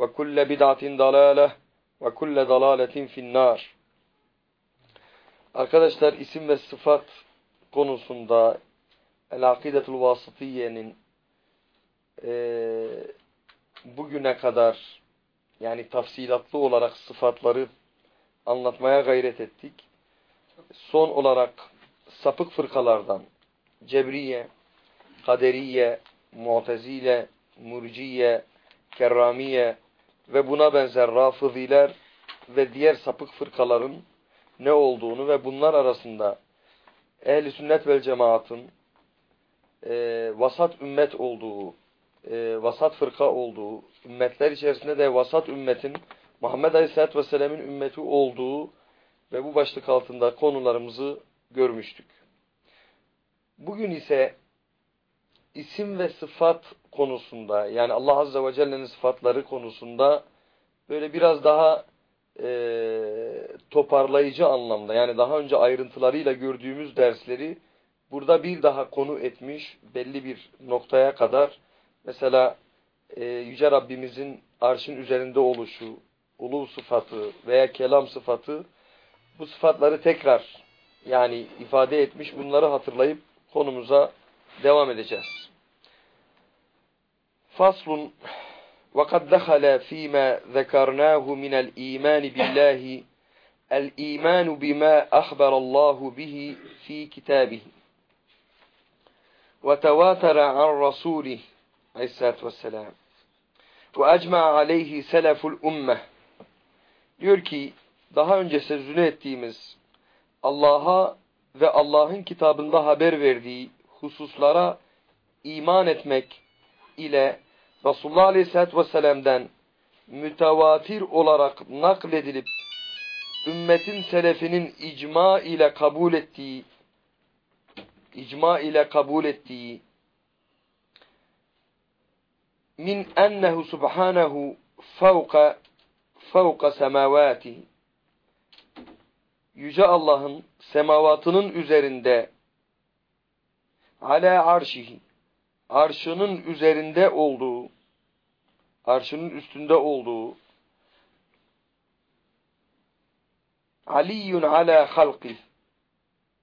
ve kulle bid'atin dalale ve kulle dalaletin finnar. Arkadaşlar isim ve sıfat konusunda El-Akidetul Vasıtiye'nin e, bugüne kadar yani tafsilatlı olarak sıfatları anlatmaya gayret ettik. Son olarak sapık fırkalardan Cebriye, Kaderiye, Mu'tezile, Murciye, Kerramiye, ve buna benzer Rafıziler ve diğer sapık fırkaların ne olduğunu ve bunlar arasında ehli sünnet vel cemaatın e, vasat ümmet olduğu, e, vasat fırka olduğu, ümmetler içerisinde de vasat ümmetin Muhammed Aleyhisselatü Vesselam'ın ümmeti olduğu ve bu başlık altında konularımızı görmüştük. Bugün ise isim ve sıfat konusunda yani Allah Azze ve Celle'nin sıfatları konusunda böyle biraz daha e, toparlayıcı anlamda yani daha önce ayrıntılarıyla gördüğümüz dersleri burada bir daha konu etmiş belli bir noktaya kadar mesela e, Yüce Rabbimizin arşın üzerinde oluşu, ulu sıfatı veya kelam sıfatı bu sıfatları tekrar yani ifade etmiş bunları hatırlayıp konumuza devam edeceğiz. Faslun وقد دخل فيما ذكرناه من الإيمان بالله الإيمان بما أخبر الله به في كتابه وتواتر عن رسوله عليه الصلاة والسلام وأجمع عليه سلف الأمة diyor ki daha önce sözünü ettiğimiz Allah'a ve Allah'ın kitabında haber verdiği hususlara iman etmek ile Resulullah Aleyhisselatü Vesselam'dan mütevatir olarak nakledilip ümmetin selefinin icma ile kabul ettiği icma ile kabul ettiği min ennehu subhanehu fevka fevka semavati Yüce Allah'ın semavatının üzerinde ala arşihi arşının üzerinde olduğu arşının üstünde olduğu aliyyun ala halqih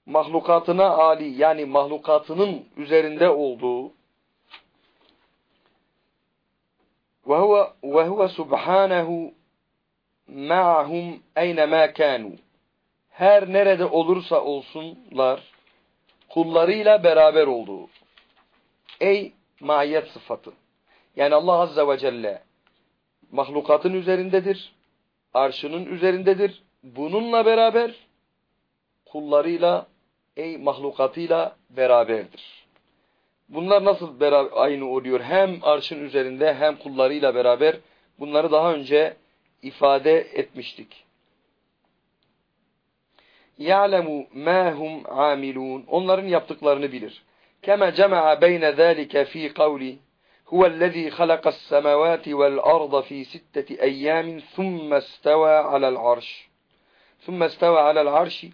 mahlukatına ali yani mahlukatının üzerinde olduğu ve huve ve huve subhanahu ma'hum eynema kanu. Her nerede olursa olsunlar kullarıyla beraber olduğu ey maiyet sıfatı yani Allah azze ve celle mahlukatın üzerindedir arşının üzerindedir bununla beraber kullarıyla ey mahlukatıyla beraberdir. Bunlar nasıl beraber, aynı oluyor? Hem arşın üzerinde hem kullarıyla beraber bunları daha önce ifade etmiştik. يَعْلَمُ مَا هُمْ عَامِلُونَ Onların yaptıklarını bilir. كَمَا جَمَعَ بَيْنَ ذَٰلِكَ ف۪ي قَوْلِ هُوَ الَّذ۪ي خَلَقَ السَّمَوَاتِ وَالْأَرْضَ ف۪ي سِتَّةِ اَيَّامٍ ثُمَّ اسْتَوَى عَلَى الْعَرْشِ ثُمَّ اسْتَوَى عَلَى الْعَرْشِ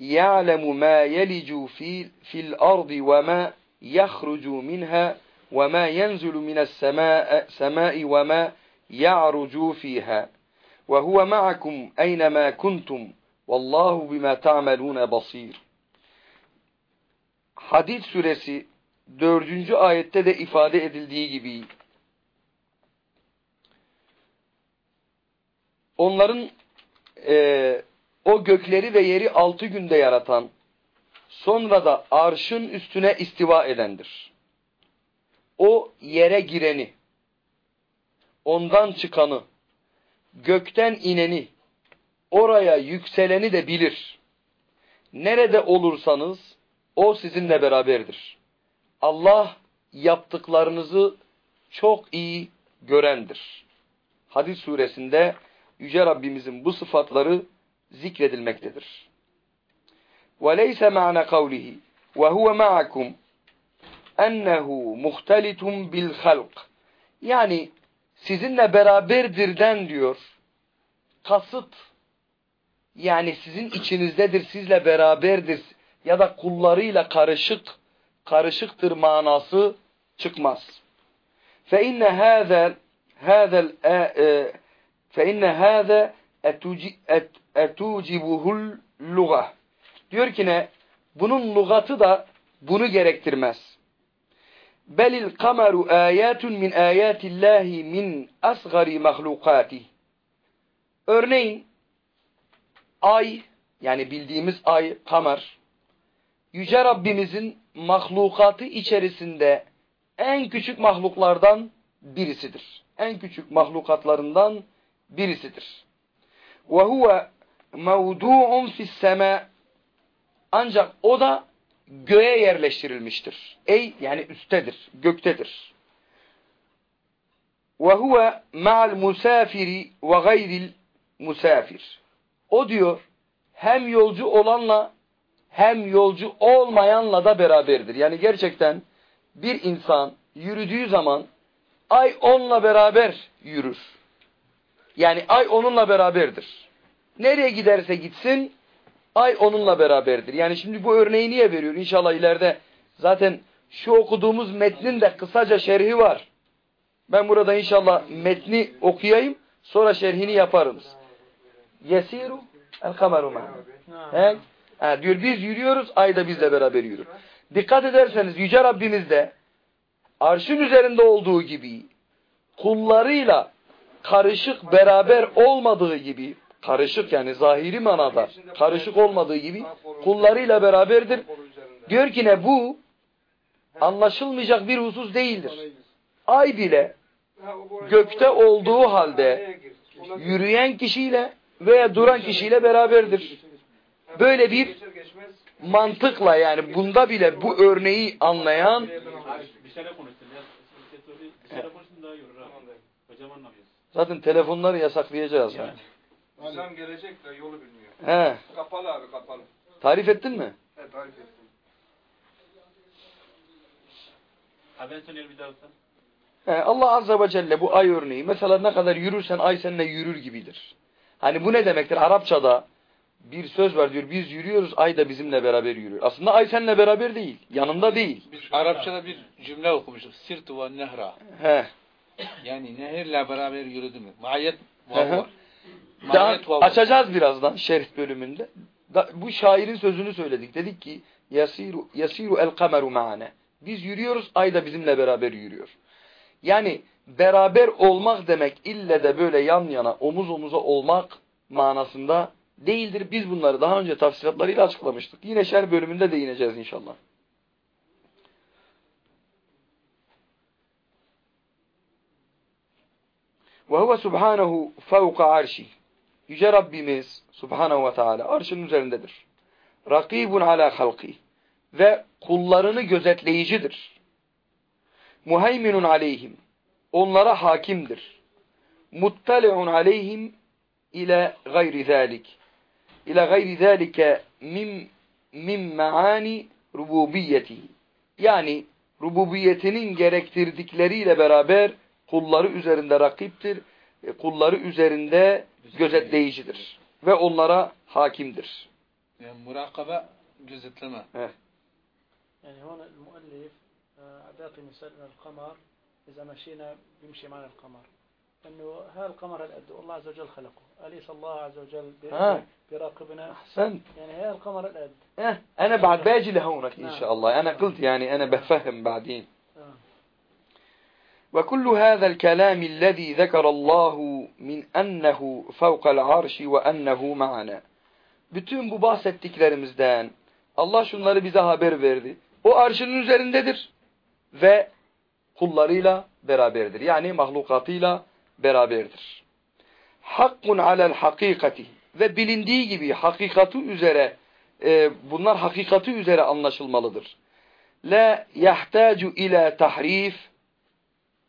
يَعْلَمُ مَا يَلِجُ فِي, في الْأَرْضِ وَمَا يخرج منها وما ينزل من السماء سماء وما يعرج فيها وهو معكم أينما كنتم Vallahu bima ta'melune basir. Hadid suresi dördüncü ayette de ifade edildiği gibi onların e, o gökleri ve yeri altı günde yaratan sonra da arşın üstüne istiva edendir. O yere gireni, ondan çıkanı, gökten ineni, oraya yükseleni de bilir. Nerede olursanız o sizinle beraberdir. Allah yaptıklarınızı çok iyi görendir. Hadis suresinde Yüce Rabbimizin bu sıfatları zikredilmektedir. وَلَيْسَ مَعْنَ قَوْلِهِ وَهُوَ مَعَكُمْ اَنَّهُ مُخْتَلِتٌ بِالْخَلْقِ Yani sizinle beraberdirden diyor. Kasıt yani sizin içinizdedir, sizle beraberdir ya da kullarıyla karışık karışıktır manası çıkmaz. Fe inne hâzel hâzel fe inne hâze luga. Diyor ki ne? Bunun lugatı da bunu gerektirmez. Belil kameru ayatun min ayatillahi min asgari mahlukati. Örneğin ay yani bildiğimiz ay kamer Yüce Rabbimizin mahlukatı içerisinde en küçük mahluklardan birisidir. En küçük mahlukatlarından birisidir. Ve huve mevdu'un fis Ancak o da göğe yerleştirilmiştir. Ey yani üsttedir, göktedir. Ve huve ma'al musafiri ve gayril musafir. O diyor hem yolcu olanla hem yolcu olmayanla da beraberdir. Yani gerçekten bir insan yürüdüğü zaman ay onunla beraber yürür. Yani ay onunla beraberdir. Nereye giderse gitsin ay onunla beraberdir. Yani şimdi bu örneği niye veriyor? İnşallah ileride zaten şu okuduğumuz metnin de kısaca şerhi var. Ben burada inşallah metni okuyayım sonra şerhini yaparız. Yesiru el kameru He? Ha, diyor biz yürüyoruz ay da bizle beraber yürür. Dikkat ederseniz Yüce Rabbimiz de arşın üzerinde olduğu gibi kullarıyla karışık beraber olmadığı gibi karışık yani zahiri manada karışık olmadığı gibi kullarıyla beraberdir. Diyor ki ne bu anlaşılmayacak bir husus değildir. Ay bile gökte olduğu halde yürüyen kişiyle veya duran kişiyle beraberdir. Böyle bir mantıkla yani bunda bile bu örneği anlayan Zaten telefonları yasaklayacağız yani. İnsan gelecek de yolu bilmiyor. He. Kapalı abi kapalı. Tarif ettin mi? He tarif ettim. Abi ben söyleyelim bir daha olsa. He, Allah Azze ve Celle bu ay örneği mesela ne kadar yürürsen ay seninle yürür gibidir. Hani bu ne demektir? Arapçada bir söz var diyor. Biz yürüyoruz, ay da bizimle beraber yürüyor. Aslında ay seninle beraber değil. Yanında değil. Biz Arapçada bir cümle okumuştuk. Sirtu ve nehra. He. Yani nehirle beraber yürüdüm. Maiyet var. Daha açacağız birazdan şerh bölümünde. Da, bu şairin sözünü söyledik. Dedik ki yasiru yasiru el kameru ma'ane. Biz yürüyoruz, ay da bizimle beraber yürüyor. Yani beraber olmak demek ille de böyle yan yana, omuz omuza olmak manasında değildir. Biz bunları daha önce tafsilatlarıyla açıklamıştık. Yine şer bölümünde değineceğiz inşallah. Ve huve subhanehu fevka arşi. Yüce Rabbimiz subhanehu ve teala arşın üzerindedir. Rakibun ala halki. Ve kullarını gözetleyicidir. Muheyminun aleyhim. Onlara hakimdir. Muttali'un aleyhim ile gayri zalik İle gayri zalike min, min maani rububiyetihi. Yani rububiyetinin gerektirdikleriyle beraber kulları üzerinde rakiptir, e, kulları üzerinde gözetleyicidir ve onlara hakimdir. Yani murakabe gözetleme. يعني هون المؤلف آه، بيعطي مثال ان القمر اذا مشينا بيمشي معنا القمر أنه هذا القمر الأد الله عز وجل خلقه أليس الله عز وجل بي- ها. بيراقبنا أحسنت يعني هذا القمر الأد أه أنا بعد باجي لهونك إن نعم. شاء الله أنا قلت يعني أنا بفهم بعدين آه. وكل هذا الكلام الذي ذكر الله من أنه فوق العرش وأنه معنا bütün bu bahsettiklerimizden Allah şunları bize haber verdi. O arşının üzerindedir ve kullarıyla beraberdir. Yani mahlukatıyla beraberdir. Hakkun alel hakikati. Ve bilindiği gibi hakikati üzere e, bunlar hakikati üzere anlaşılmalıdır. La yahtacu ila tahrif.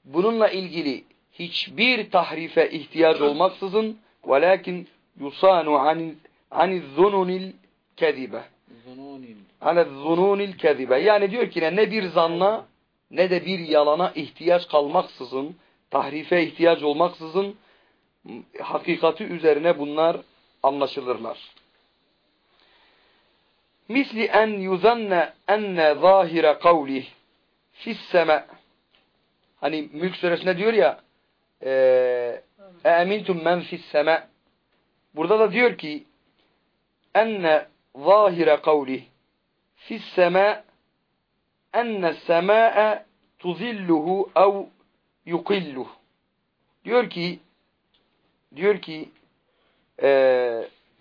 Bununla ilgili hiçbir tahrife ihtiyaç olmaksızın velakin yusanu anil anil zununil kezibe ale zununil kezibe yani diyor ki ne bir zanna ne de bir yalana ihtiyaç kalmaksızın tahrife ihtiyaç olmaksızın hakikati üzerine bunlar anlaşılırlar. Misli en yuzanne enne zahire kavlih fisseme hani Mülk suresinde diyor ya emintum men fisseme burada da diyor ki enne zahire kavlih fisseme enne sema'e tuzilluhu ev yukilluh diyor ki diyor ki e,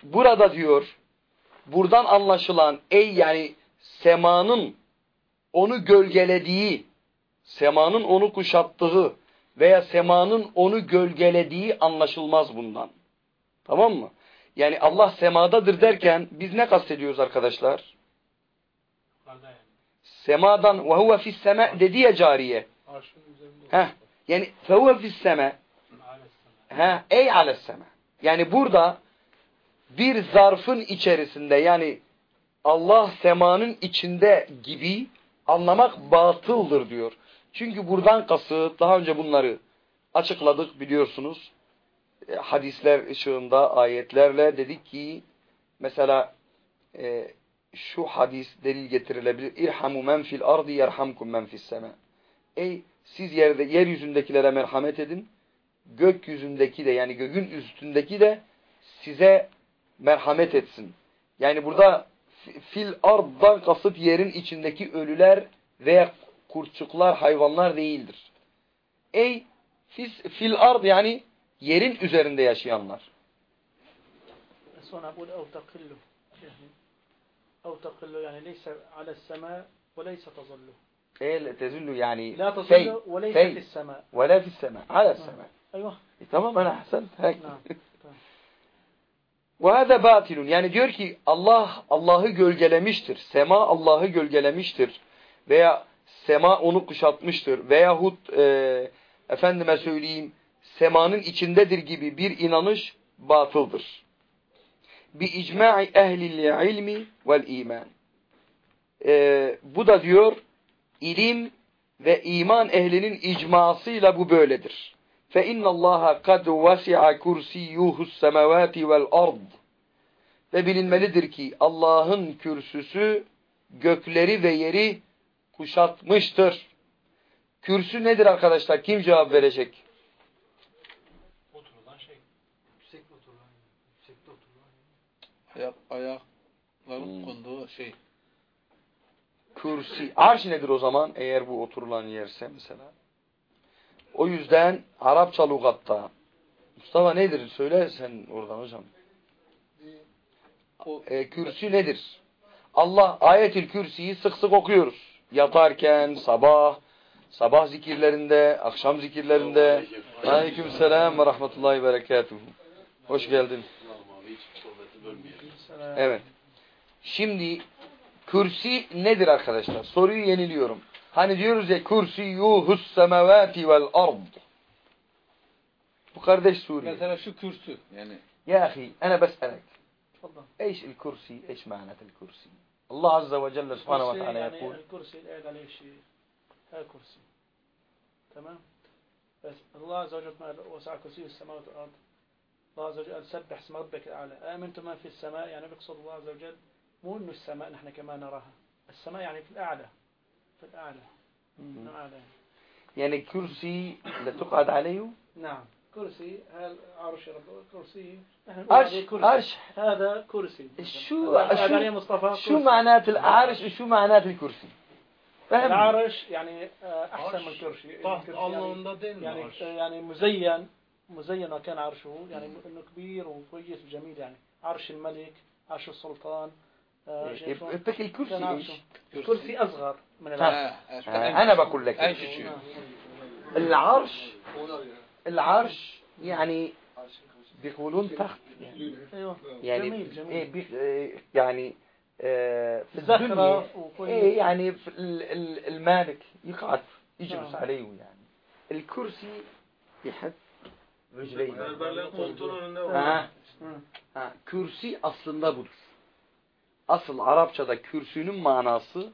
burada diyor buradan anlaşılan ey yani semanın onu gölgelediği semanın onu kuşattığı veya semanın onu gölgelediği anlaşılmaz bundan. Tamam mı? Yani Allah semadadır derken biz ne kastediyoruz arkadaşlar? Semadan ve huve fis sema dedi ya cariye. Heh. Yani fe huve fis sema. Aleyhisselam. Ha, ey ales sema. Yani burada bir zarfın içerisinde yani Allah semanın içinde gibi anlamak batıldır diyor. Çünkü buradan kasıt daha önce bunları açıkladık biliyorsunuz. E, hadisler ışığında ayetlerle dedik ki mesela e, şu hadis delil getirilebilir. İrhamu men fil ardi yerhamkum men fis sema. Ey siz yerde yeryüzündekilere merhamet edin. Gökyüzündeki de yani göğün üstündeki de size merhamet etsin. Yani burada fil arddan kasıt yerin içindeki ölüler veya kurçuklar, hayvanlar değildir. Ey siz fil ard yani yerin üzerinde yaşayanlar. Sonra bu ev yani. تظل El tezullu yani لا fey, تظل وليس fey. في السماء ve la fis sema. Ala sema. أيوه E, tamam ben ahsen. Hek. نعم Ve hâze batilun. Yani diyor ki Allah Allah'ı gölgelemiştir. Sema Allah'ı gölgelemiştir. Veya sema onu kuşatmıştır. Veyahut e, efendime söyleyeyim semanın içindedir gibi bir inanış batıldır. Bi icma'i ehlil ilmi vel iman. E, bu da diyor ilim ve iman ehlinin icmasıyla bu böyledir. Fe innallaha kad vasi'a kursiyuhus semavati vel ard. Ve bilinmelidir ki Allah'ın kürsüsü gökleri ve yeri kuşatmıştır. Kürsü nedir arkadaşlar? Kim cevap verecek? Oturulan şey. Yüksek oturulan. Yüksekte oturulan. Ayak, ayakların hmm. konduğu şey. Kürsi. Arş nedir o zaman? Eğer bu oturulan yerse mesela. O yüzden Arapça lugatta Mustafa nedir? Söyle sen oradan hocam. E, kürsü nedir? Allah ayetil kürsüyü sık sık okuyoruz. Yatarken, sabah, sabah zikirlerinde, akşam zikirlerinde. Aleyküm selam ve rahmetullahi ve berekatuhu. Hoş geldin. Evet. Şimdi kürsi nedir arkadaşlar? Soruyu yeniliyorum. Hani diyoruz ya kürsiyuhus semavati vel ard. Bu kardeş Suriye. mesela şu kürsü yani Ya ahi, ana bes'elek. تفضل إيش الكرسي إيش معنى الكرسي الله عز وجل سبحانه الكرسي وتعالى يعني يقول الكرسي اللي قاعد عليه شيء ها كرسي تمام بس الله عز وجل وسع كرسيه السماوات والارض الله عز وجل قال سبح اسم ربك الاعلى امنتم من في السماء يعني بيقصد الله عز وجل مو إنه السماء نحن كما نراها. السماء يعني في الأعلى. في الأعلى. نعم عليه يعني. كرسي لتقعد عليه؟ نعم. كرسي هل عرش رب؟ كرسي. عرش كرسي. عرش. هذا كرسي. شو شو مصطفى شو كرسي. معنات العرش وشو معنات الكرسي؟ فهم. العرش يعني آه، أحسن من الكرسي يعني يعني arş? يعني مزين مزين وكان عرشه. يعني إنه كبير وكويس وجميل يعني. عرش الملك عرش السلطان آه،؟ يبقى الكرسي إيش؟ الكرسي أصغر من العرش. آه، آه، آه، أنا بقول لك العرش العرش يعني بيقولون تخت يعني. يعني جميل إيه، إيه، يعني،, إيه، يعني في الدنيا. إيه يعني المالك يقعد يجلس عليه يعني. الكرسي بحد رجليه. كرسي أصلا budur. Asıl Arapçada kürsünün manası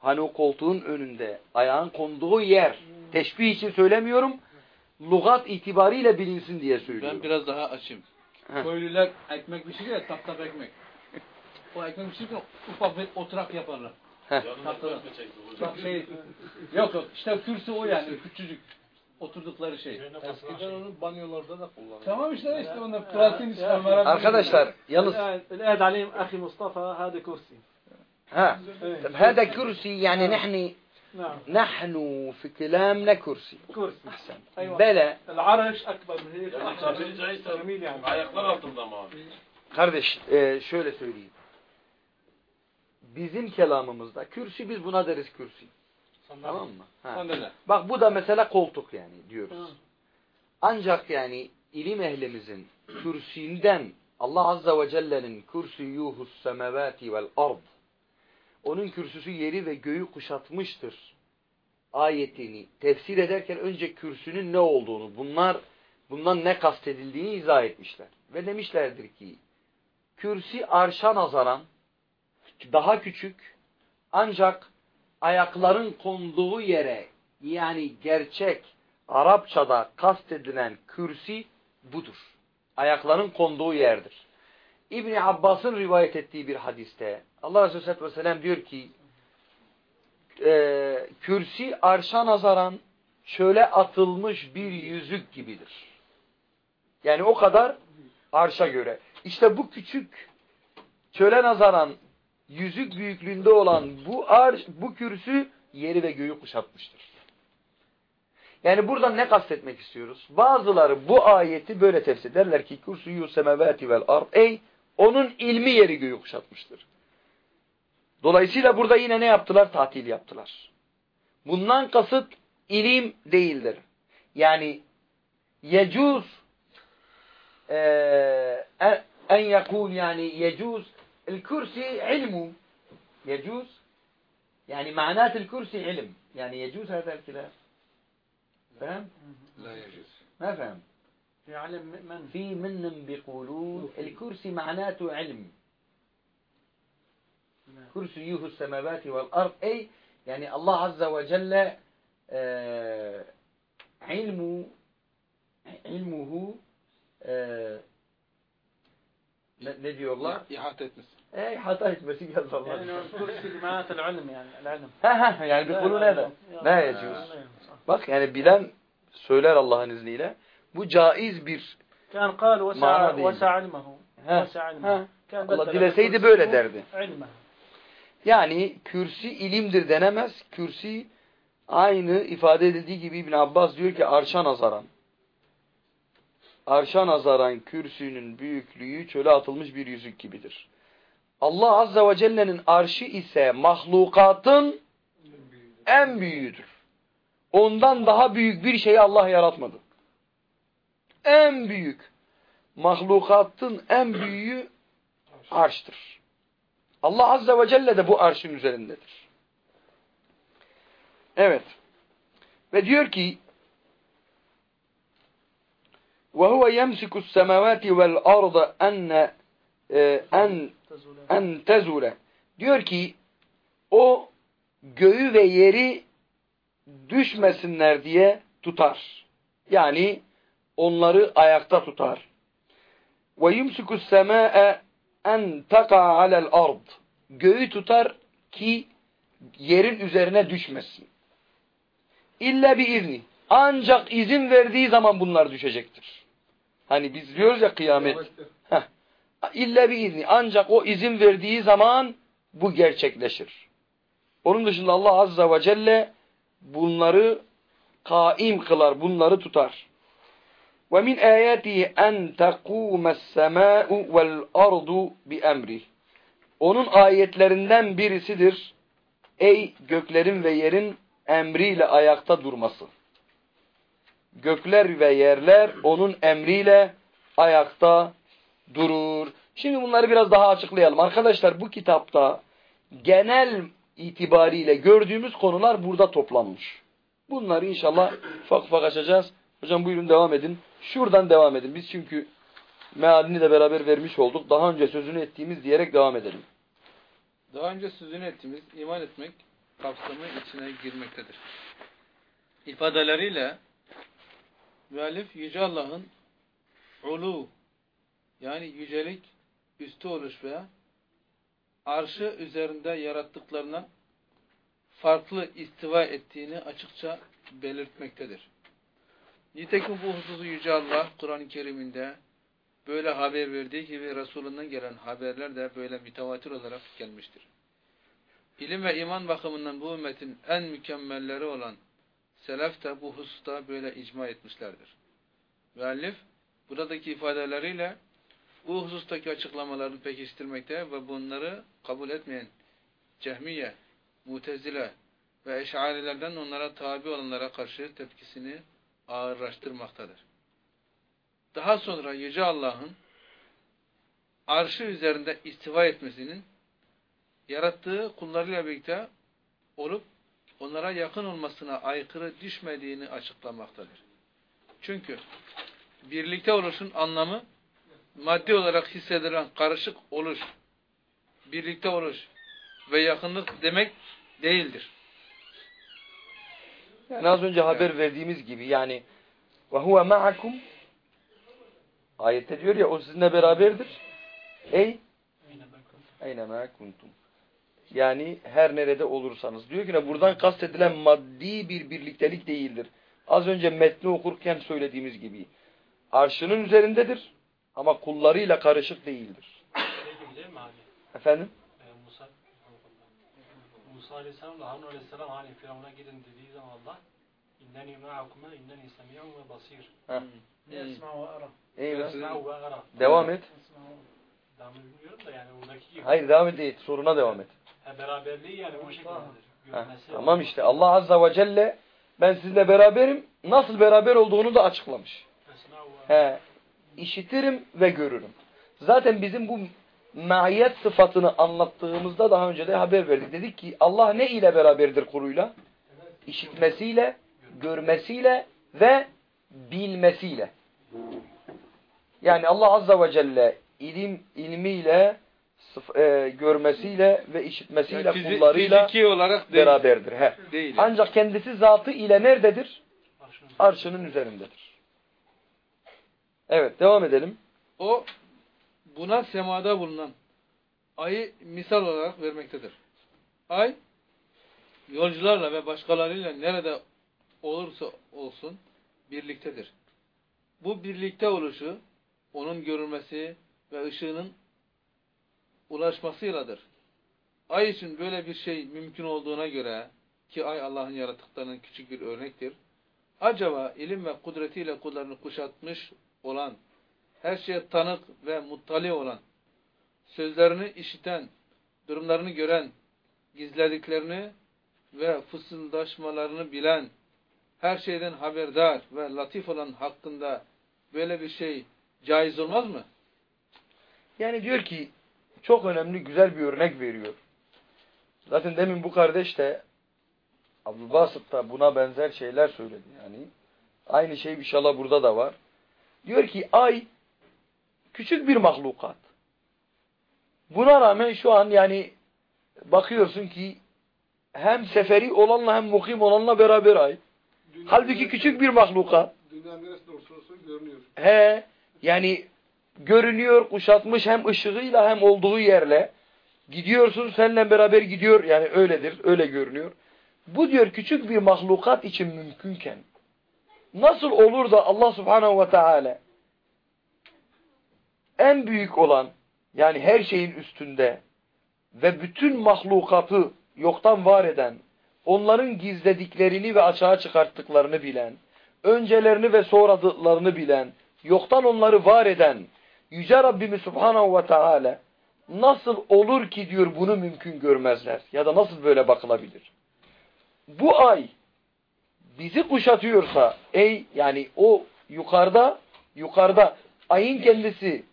hani o koltuğun önünde ayağın konduğu yer. Teşbih için söylemiyorum. Lugat itibariyle bilinsin diye söylüyorum. Ben biraz daha açayım. Köylüler ekmek pişiriyor ya, tap tap ekmek. O ekmek pişirirken ufak bir oturak yaparlar. Heh. Tahtadan. Bak şey, yok yok işte kürsü o yani küçücük oturdukları şey. Eskiden onu banyolarda da kullanıyor. Tamam işte işte onlar tuvaletin işte. merak Arkadaşlar yalnız الآن الآن عليهم أخي مصطفى هذا كرسي ha طب هذا كرسي يعني نحن نعم نحن في كلامنا كرسي كرسي أحسن أيوة. بلى العرش أكبر من هيك tabiri caizse جميل يعني ayaklar altında mı abi? Kardeş e, şöyle söyleyeyim. Bizim kelamımızda kürsü biz buna deriz kürsü. Tamam mı? Ha. Sandalye. Bak bu da mesela koltuk yani diyoruz. Hı. Ancak yani ilim ehlimizin kürsünden Allah Azza ve Celle'nin kürsüyuhus semavati vel ard onun kürsüsü yeri ve göğü kuşatmıştır ayetini tefsir ederken önce kürsünün ne olduğunu bunlar bundan ne kastedildiğini izah etmişler. Ve demişlerdir ki kürsi arşa nazaran daha küçük ancak ayakların konduğu yere yani gerçek Arapçada kastedilen kürsi budur. Ayakların konduğu yerdir. İbni Abbas'ın rivayet ettiği bir hadiste Allah Resulü Aleyhisselatü Vesselam diyor ki e, kürsi arşa nazaran çöle atılmış bir yüzük gibidir. Yani o kadar arşa göre. İşte bu küçük çöle nazaran yüzük büyüklüğünde olan bu arş, bu kürsü yeri ve göğü kuşatmıştır. Yani buradan ne kastetmek istiyoruz? Bazıları bu ayeti böyle tefsir ederler ki kürsüyü semavati vel ard ey onun ilmi yeri göğü kuşatmıştır. Dolayısıyla burada yine ne yaptılar? Tatil yaptılar. Bundan kasıt ilim değildir. Yani yecuz en yakul yani yecuz الكرسي علمه يجوز؟ يعني معنات الكرسي علم. يعني يجوز هذا الكلام؟ فهم؟ لا يجوز. ما فهم في علم من؟ في منهم بيقولون الكرسي معناته علم. كرسيه السماوات والأرض. أي يعني الله عز وجل آه، علمه آه، علمه نبي الله. إحاطة diyorlar? İhate etmesin. اي hata etmesi يعني yazarlar. الكرسي بمعنى العلم يعني العلم ha ha yani بيقولون هذا لا لا يجوز Bak yani bilen söyler Allah'ın izniyle. Bu caiz bir كان قال وسع معنى دين. وسع علمه Ha, وسع علمه ha. كان Allah بدل dileseydi الكرسي böyle derdi. علمه Yani kürsi ilimdir denemez. Kürsi aynı ifade edildiği gibi İbn Abbas diyor ki arşa nazaran. Arşa nazaran kürsünün büyüklüğü çöle atılmış bir yüzük gibidir. Allah Azze ve Celle'nin arşı ise mahlukatın en büyüğüdür. Ondan daha büyük bir şeyi Allah yaratmadı. En büyük mahlukatın en büyüğü arştır. Allah Azze ve Celle de bu arşın üzerindedir. Evet. Ve diyor ki وَهُوَ يَمْسِكُ السَّمَوَاتِ وَالْأَرْضَ أَنَّ en تزول en tezule. Diyor ki o göğü ve yeri düşmesinler diye tutar. Yani onları ayakta tutar. Ve yumsiku sema'e en taka alel ard. Göğü tutar ki yerin üzerine düşmesin. İlla bir izni. Ancak izin verdiği zaman bunlar düşecektir. Hani biz diyoruz ya kıyamet. Heh. İlla bir izni. Ancak o izin verdiği zaman bu gerçekleşir. Onun dışında Allah Azza ve Celle bunları kaim kılar, bunları tutar. وَمِنْ آيَاتِهِ أَنْ تَقُومَ السَّمَاءُ وَالْأَرْضُ بِأَمْرِهِ Onun ayetlerinden birisidir. Ey göklerin ve yerin emriyle ayakta durması. Gökler ve yerler onun emriyle ayakta durur. Şimdi bunları biraz daha açıklayalım. Arkadaşlar bu kitapta genel itibariyle gördüğümüz konular burada toplanmış. Bunları inşallah ufak ufak açacağız. Hocam buyurun devam edin. Şuradan devam edin. Biz çünkü mealini de beraber vermiş olduk. Daha önce sözünü ettiğimiz diyerek devam edelim. Daha önce sözünü ettiğimiz iman etmek kapsamı içine girmektedir. İfadeleriyle müellif Yüce Allah'ın ulu yani yücelik üstü oluş ve arşı üzerinde yarattıklarından farklı istiva ettiğini açıkça belirtmektedir. Nitekim bu hususu Yüce Allah Kur'an-ı Kerim'inde böyle haber verdiği gibi Resulünden gelen haberler de böyle mütevatir olarak gelmiştir. İlim ve iman bakımından bu ümmetin en mükemmelleri olan Selef de bu hususta böyle icma etmişlerdir. Müellif buradaki ifadeleriyle bu husustaki açıklamalarını pekiştirmekte ve bunları kabul etmeyen Cehmiye, Mutezile ve Eş'arilerden onlara tabi olanlara karşı tepkisini ağırlaştırmaktadır. Daha sonra Yüce Allah'ın arşı üzerinde istiva etmesinin yarattığı kullarıyla birlikte olup onlara yakın olmasına aykırı düşmediğini açıklamaktadır. Çünkü birlikte oluşun anlamı maddi olarak hissedilen karışık oluş, birlikte oluş ve yakınlık demek değildir. Yani az önce haber verdiğimiz gibi yani ve huve ma'akum ayette diyor ya o sizinle beraberdir. Ey ma kuntum. Yani her nerede olursanız. Diyor ki ne buradan kastedilen maddi bir birliktelik değildir. Az önce metni okurken söylediğimiz gibi. Arşının üzerindedir ama kullarıyla karışık değildir. Şey gibi değil mi abi? Efendim? Ee, Musa Musa Aleyhisselam da Harun Aleyhisselam hani Firavun'a gidin dediği zaman Allah İnneni ma'akume inneni semi'un ve basir. Ha. Esma ve ara. Esma'u ve ara. Devam et. Ben bilmiyorum da yani oradaki gibi. Hayır devam et değil. Soruna devam et. Ha, beraberliği yani o şekildedir. Görmesi tamam işte Allah Azza ve Celle ben sizinle beraberim. Nasıl beraber olduğunu da açıklamış. Esma'u ve ara. He, işitirim ve görürüm. Zaten bizim bu maiyet sıfatını anlattığımızda daha önce de haber verdik. Dedik ki Allah ne ile beraberdir kuluyla? İşitmesiyle, görmesiyle ve bilmesiyle. Yani Allah Azza ve Celle ilim ilmiyle, e, görmesiyle ve işitmesiyle Yani fizi- kullarıyla olarak değil. beraberdir. He. değil. Ancak kendisi zatı ile nerededir? Arşın Arşının üzerindedir. Evet devam edelim. O buna semada bulunan ayı misal olarak vermektedir. Ay yolcularla ve başkalarıyla nerede olursa olsun birliktedir. Bu birlikte oluşu onun görülmesi ve ışığının ulaşmasıyladır. Ay için böyle bir şey mümkün olduğuna göre ki ay Allah'ın yaratıklarının küçük bir örnektir. Acaba ilim ve kudretiyle kullarını kuşatmış olan her şeye tanık ve muttali olan, sözlerini işiten, durumlarını gören, gizlediklerini ve fısıldaşmalarını bilen, her şeyden haberdar ve latif olan hakkında böyle bir şey caiz olmaz mı? Yani diyor ki çok önemli güzel bir örnek veriyor. Zaten demin bu kardeş de Abdülbasit da buna benzer şeyler söyledi yani. Aynı şey inşallah burada da var. Diyor ki ay küçük bir mahlukat. Buna rağmen şu an yani bakıyorsun ki hem seferi olanla hem mukim olanla beraber ay. Halbuki küçük bir mahlukat. Dünya neresinde olursa olsun görünüyor. He, yani görünüyor, kuşatmış hem ışığıyla hem olduğu yerle. Gidiyorsun seninle beraber gidiyor. Yani öyledir, öyle görünüyor. bu diyor küçük bir mahlukat için mümkünken nasıl olur da Allah subhanehu ve teala en büyük olan yani her şeyin üstünde ve bütün mahlukatı yoktan var eden, onların gizlediklerini ve açığa çıkarttıklarını bilen, öncelerini ve sonralarını bilen, yoktan onları var eden Yüce Rabbimiz Subhanahu ve Teala nasıl olur ki diyor bunu mümkün görmezler ya da nasıl böyle bakılabilir? Bu ay bizi kuşatıyorsa ey yani o yukarıda yukarıda ayın kendisi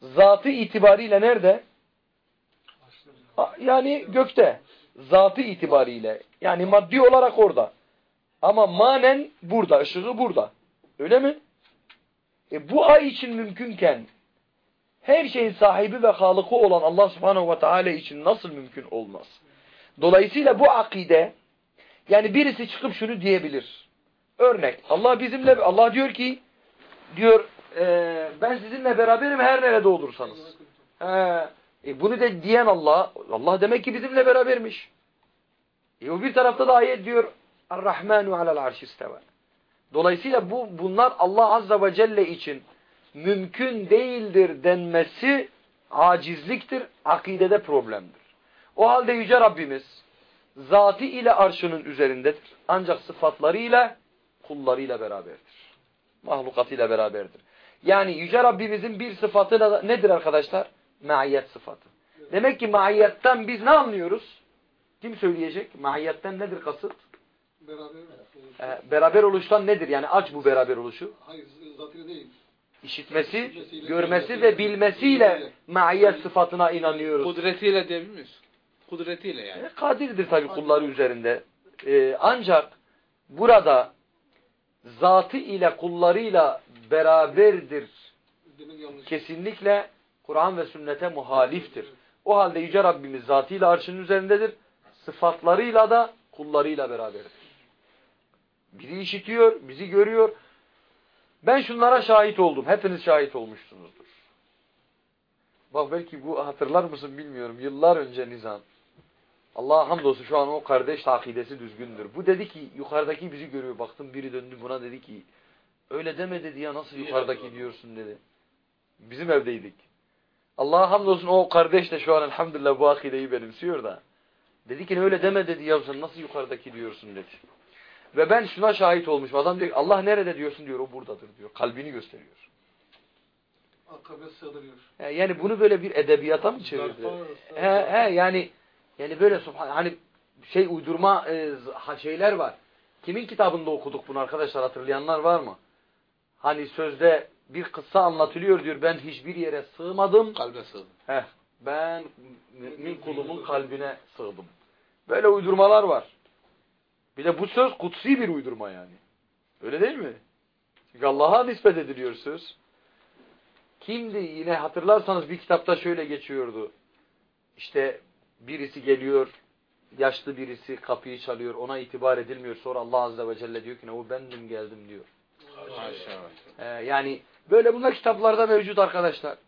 zatı itibariyle nerede? Yani gökte. Zatı itibariyle. Yani maddi olarak orada. Ama manen burada. ışığı burada. Öyle mi? E bu ay için mümkünken her şeyin sahibi ve halıkı olan Allah subhanehu ve teala için nasıl mümkün olmaz? Dolayısıyla bu akide yani birisi çıkıp şunu diyebilir. Örnek Allah bizimle Allah diyor ki diyor e, ben sizinle beraberim her nerede olursanız. He, e bunu da diyen Allah, Allah demek ki bizimle berabermiş. E o bir tarafta da ayet diyor Er-Rahmanu alel arşisteve. Dolayısıyla bu bunlar Allah azze ve celle için mümkün değildir denmesi acizliktir, akidede problemdir. O halde Yüce Rabbimiz zatı ile arşının üzerindedir. Ancak sıfatlarıyla kullarıyla beraberdir. Mahlukatıyla beraberdir. Yani Yüce Rabbimizin bir sıfatı da nedir arkadaşlar? Maiyet sıfatı. Demek ki maiyetten biz ne anlıyoruz? Kim söyleyecek? Maiyetten nedir kasıt? Beraber. Ee, beraber oluştan nedir? Yani aç bu beraber oluşu. Hayır zatıyla değil. İşitmesi, görmesi ve bilmesiyle maiyet sıfatına inanıyoruz. Kudretiyle diyebilir miyiz? Kudretiyle yani. E, Kadirdir tabi kulları üzerinde. Ee, ancak burada zatı ile kullarıyla beraberdir. Kesinlikle Kur'an ve sünnete muhaliftir. O halde Yüce Rabbimiz zatıyla arşının üzerindedir. Sıfatlarıyla da kullarıyla beraberdir. Bizi işitiyor, bizi görüyor. Ben şunlara şahit oldum. Hepiniz şahit olmuşsunuzdur. Bak belki bu hatırlar mısın bilmiyorum. Yıllar önce Nizam. Allah'a hamdolsun şu an o kardeş akidesi düzgündür. Bu dedi ki yukarıdaki bizi görüyor. Baktım biri döndü buna dedi ki öyle deme dedi ya nasıl yukarıdaki diyorsun dedi. Bizim evdeydik. Allah'a hamdolsun o kardeş de şu an elhamdülillah bu akideyi benimsiyor da. Dedi ki öyle deme dedi ya sen nasıl yukarıdaki diyorsun dedi. Ve ben şuna şahit olmuşum. Adam diyor ki Allah nerede diyorsun diyor o buradadır diyor. Kalbini gösteriyor. Akabe sığdırıyor. Yani bunu böyle bir edebiyata mı çevirdi? He, he yani yani böyle hani şey uydurma e, şeyler var. Kimin kitabında okuduk bunu arkadaşlar hatırlayanlar var mı? Hani sözde bir kıssa anlatılıyor diyor ben hiçbir yere sığmadım. Kalbe sığdı. Heh, ben mümin kulumun kalbine sığdım. Böyle uydurmalar var. Bir de bu söz kutsi bir uydurma yani. Öyle değil mi? Çünkü Allah'a nispet ediliyor söz. Kimdi yine hatırlarsanız bir kitapta şöyle geçiyordu. İşte birisi geliyor, yaşlı birisi kapıyı çalıyor, ona itibar edilmiyor. Sonra Allah Azze ve Celle diyor ki o bendim geldim diyor. Ee, yani böyle bunlar kitaplarda mevcut arkadaşlar.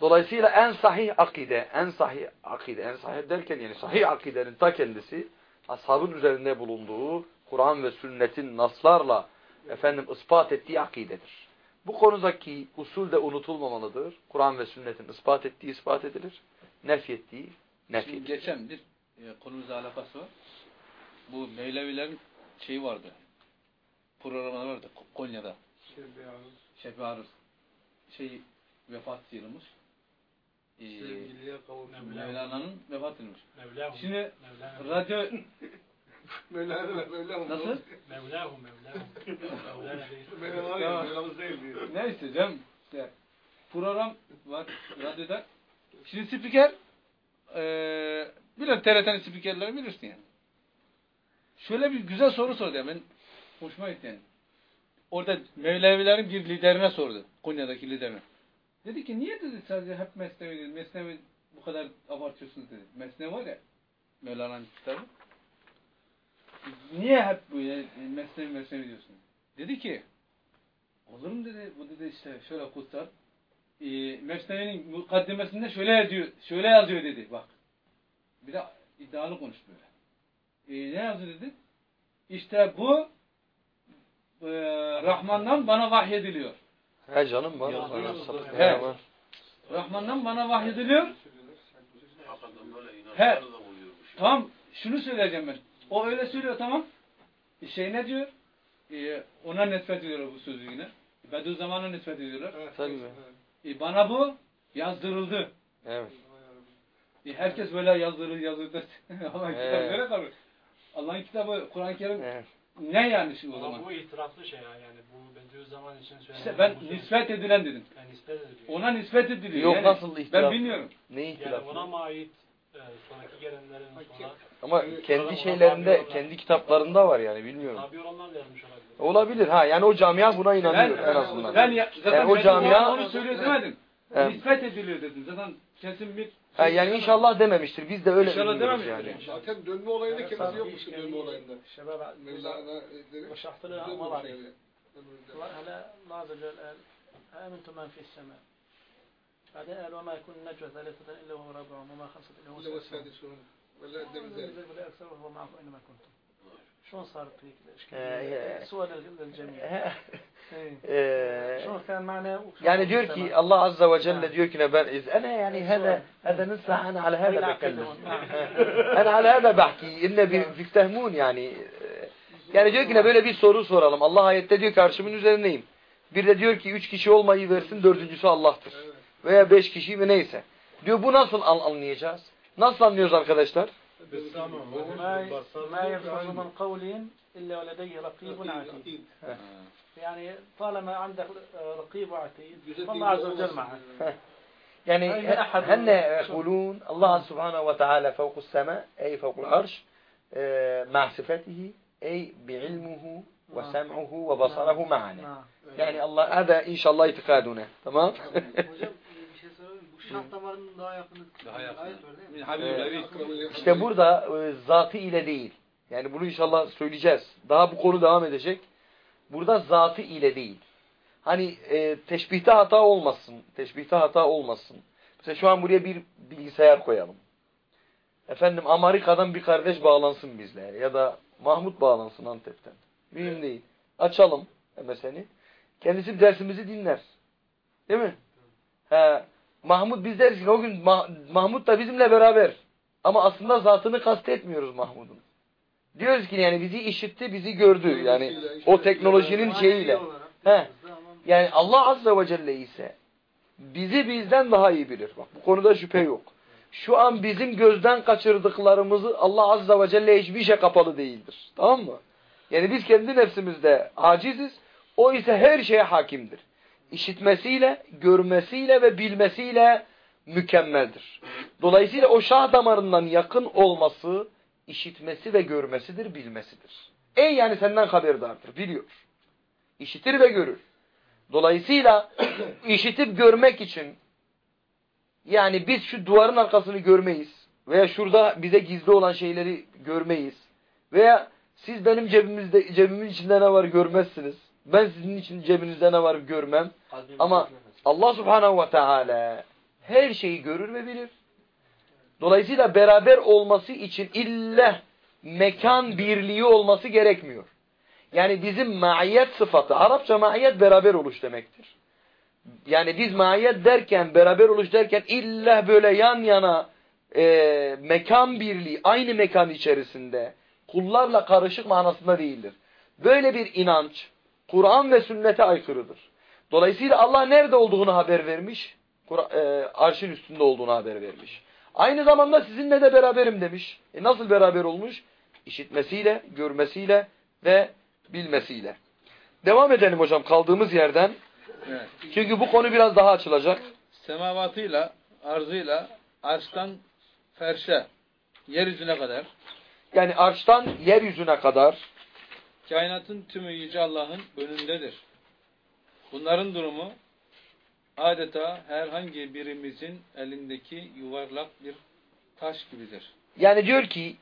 Dolayısıyla en sahih akide, en sahih akide, en sahih derken yani sahih akidenin ta kendisi ashabın üzerinde bulunduğu Kur'an ve sünnetin naslarla efendim ispat ettiği akidedir. Bu konudaki usul de unutulmamalıdır. Kur'an ve sünnetin ispat ettiği ispat edilir. Nef ettiği nef Şimdi edilir. geçen bir e, konumuzla alakası var. Bu Mevlevilerin şeyi vardı. Programı vardı Ko- Konya'da. Şey beyazı. Şefi Arız. Şey vefat yılıymış. Ee, Sevgiliye kavuşmuş. Mevlana'nın vefat yılıymış. Mevlahu. Şimdi Mevlana. radyo Mevlana Mevlana. nasıl? Mevlahu Mevlahu. Mevlana değil. Mevlana ya. Mevlamız değil diyor. Neyse canım. İşte program var radyoda. Şimdi spiker eee biliyorsun TRT'nin spikerleri bilirsin yani. Şöyle bir güzel soru sordu ya ben hoşuma gitti yani. Orada Mevlevilerin bir liderine sordu. Konya'daki liderine. Dedi ki niye dedi sadece hep Mesnevi dedi. Mesnevi bu kadar abartıyorsunuz dedi. Mesnevi var ya Mevlana'nın kitabı. Niye hep ya, Mesnevi Mesnevi diyorsun? Dedi ki Olur mu dedi, bu dedi işte şöyle kutsal. Ee, Mesnevi'nin mukaddimesinde şöyle yazıyor, şöyle yazıyor dedi bak. Bir de iddialı konuştu böyle. e, ne yazdı dedi? İşte bu e, Rahman'dan bana vahyediliyor. He canım. Yazıyor. Sapık. He. Rahman'dan bana vahyediliyor. He. Tamam şunu söyleyeceğim ben. O öyle söylüyor tamam. E, Şey ne diyor? E, ona nispet ediyorlar bu sözü yine. Bediüzzaman'a nispet ediyorlar. Tabii. E, bana bu yazdırıldı. Evet. E, herkes böyle yazdırır yazdırır. Allah'ın kitabı Evet. böyle kalır. Allah'ın kitabı Kur'an-ı Kerim Evet. ne yani şimdi o Ama zaman? bu itiraflı şey ya yani bu Bediüzzaman için söylenen İşte ben bu söz- nispet edilen dedim. yani nispet ediliyor. Ona nispet ediliyor. Yok yani, nasıl ihtilaf? Ben bilmiyorum. Ne yani ihtilaf? ona mı ait e, sonraki gelenlerin sonra Ama Ona kendi şeylerinde, kendi kitaplarında var yani bilmiyorum. tabi olanlar yazmış olabilir. Olabilir ha yani o camia buna inanıyor Ben, en azından. ben ya, zaten Yani o ben camia- onu söylüyor demedim. Evet. Nispet ediliyor dedim. Zaten kesin bir Ha, yani inşallah dememiştir. Biz de öyle İnşallah bilmiyoruz dememiştir. yani. Zaten dönme olayında kendisi yokmuş dönme olayında. شباب Mevlana dedi. وشرحت لها dönmemiş مواضيع yani. الله هلا الله عز وجل قال آمنتم من في السماء بعدين قال وما يكون نجوى ثلاثة إلا وهو رابعهم وما خمسة إلا هو İlle سادسهم vessadisuhum. Ve la edde bizalik. ولا أكثر وهو معكم أينما كنتم شلون صارت هيك آه، الإشكالية سؤال للجميع إيه. Ee, شلون كان معنا وشلون yani في diyor السماء؟ ki Allah azze ve celle diyor ki ne ben iz ana yani hada hada نصح انا على هذا وين بتكلم عقيدهم؟ انا على هذا بحكي ان بيفتهمون yani yani diyor ki ne böyle bir soru soralım. Allah ayette diyor ki arşımın üzerindeyim. Bir de diyor ki üç kişi olmayı versin dördüncüsü Allah'tır. Veya beş kişi mi neyse. Diyor bu nasıl an anlayacağız? Nasıl anlıyoruz arkadaşlar? ما ما يلفظ من قول إلا ولديه رقيب عتيد. يعني طالما عندك رقيب وعتيد فالله عز وجل معك يعني أين أحد- هن يقولون الله سبحانه وتعالى فوق السماء أي فوق العرش آه، مع صفته أي بعلمه وسمعه وبصره معنا. نعم. يعني الله هذا إن شاء الله اعتقادنا تمام؟ şah damarının daha yakını Daha yakını. ayet var değil mi? Min habibi İşte burada e, zatı ile değil. Yani bunu inşallah söyleyeceğiz. Daha bu konu devam edecek. Burada zatı ile değil. Hani e, teşbihte hata olmasın. Teşbihte hata olmasın. Mesela şu an buraya bir bilgisayar koyalım. Efendim Amerika'dan bir kardeş bağlansın bizle. Ya da Mahmut bağlansın Antep'ten. Mühim değil. Açalım MSN'i. Kendisi dersimizi dinler. Değil mi? He. Mahmut biz deriz ki o gün Mah- Mahmut da bizimle beraber. Ama aslında zatını kastetmiyoruz Mahmud'un. Diyoruz ki yani bizi işitti, bizi gördü. Yani o teknolojinin şeyiyle. He. Yani Allah Azze ve Celle ise bizi bizden daha iyi bilir. Bak bu konuda şüphe yok. Şu an bizim gözden kaçırdıklarımızı Allah Azze ve Celle hiçbir şey kapalı değildir. Tamam mı? Yani biz kendi nefsimizde aciziz. O ise her şeye hakimdir. İşitmesiyle, görmesiyle ve bilmesiyle mükemmeldir. Dolayısıyla o şah damarından yakın olması, işitmesi ve görmesidir, bilmesidir. Ey yani senden haberdardır, biliyor. İşitir ve görür. Dolayısıyla işitip görmek için yani biz şu duvarın arkasını görmeyiz veya şurada bize gizli olan şeyleri görmeyiz veya siz benim cebimizde cebimin içinde ne var görmezsiniz. Ben sizin için cebinizde ne var görmem. Ama Allah Subhanahu ve Teala her şeyi görür ve bilir. Dolayısıyla beraber olması için illa mekan birliği olması gerekmiyor. Yani bizim maiyet sıfatı, Arapça maiyet beraber oluş demektir. Yani biz maiyet derken, beraber oluş derken illa böyle yan yana e, mekan birliği, aynı mekan içerisinde kullarla karışık manasında değildir. Böyle bir inanç Kur'an ve sünnete aykırıdır. Dolayısıyla Allah nerede olduğunu haber vermiş? E, arşın üstünde olduğunu haber vermiş. Aynı zamanda sizinle de beraberim demiş. E nasıl beraber olmuş? İşitmesiyle, görmesiyle ve bilmesiyle. Devam edelim hocam kaldığımız yerden. Evet. Çünkü bu konu biraz daha açılacak. Semavatıyla, arzıyla, arştan ferşe, yeryüzüne kadar, Yani arştan yeryüzüne kadar kainatın tümü Yüce Allah'ın önündedir. Bunların durumu adeta herhangi birimizin elindeki yuvarlak bir taş gibidir. yani diyor ki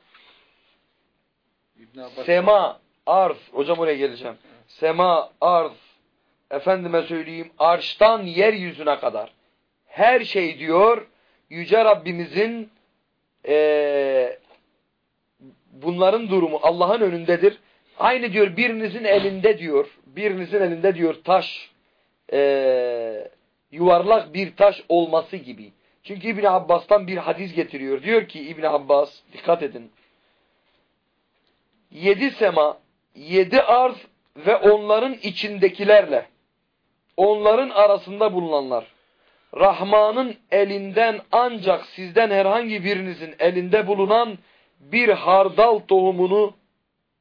sema, arz, hocam oraya geleceğim. Sema, arz, efendime söyleyeyim arştan yeryüzüne kadar her şey diyor Yüce Rabbimizin eee, bunların durumu Allah'ın önündedir. Aynı diyor birinizin elinde diyor, birinizin elinde diyor taş, e, yuvarlak bir taş olması gibi. Çünkü İbn Abbas'tan bir hadis getiriyor. Diyor ki İbn Abbas, dikkat edin. Yedi sema, yedi arz ve onların içindekilerle, onların arasında bulunanlar, Rahman'ın elinden ancak sizden herhangi birinizin elinde bulunan bir hardal tohumunu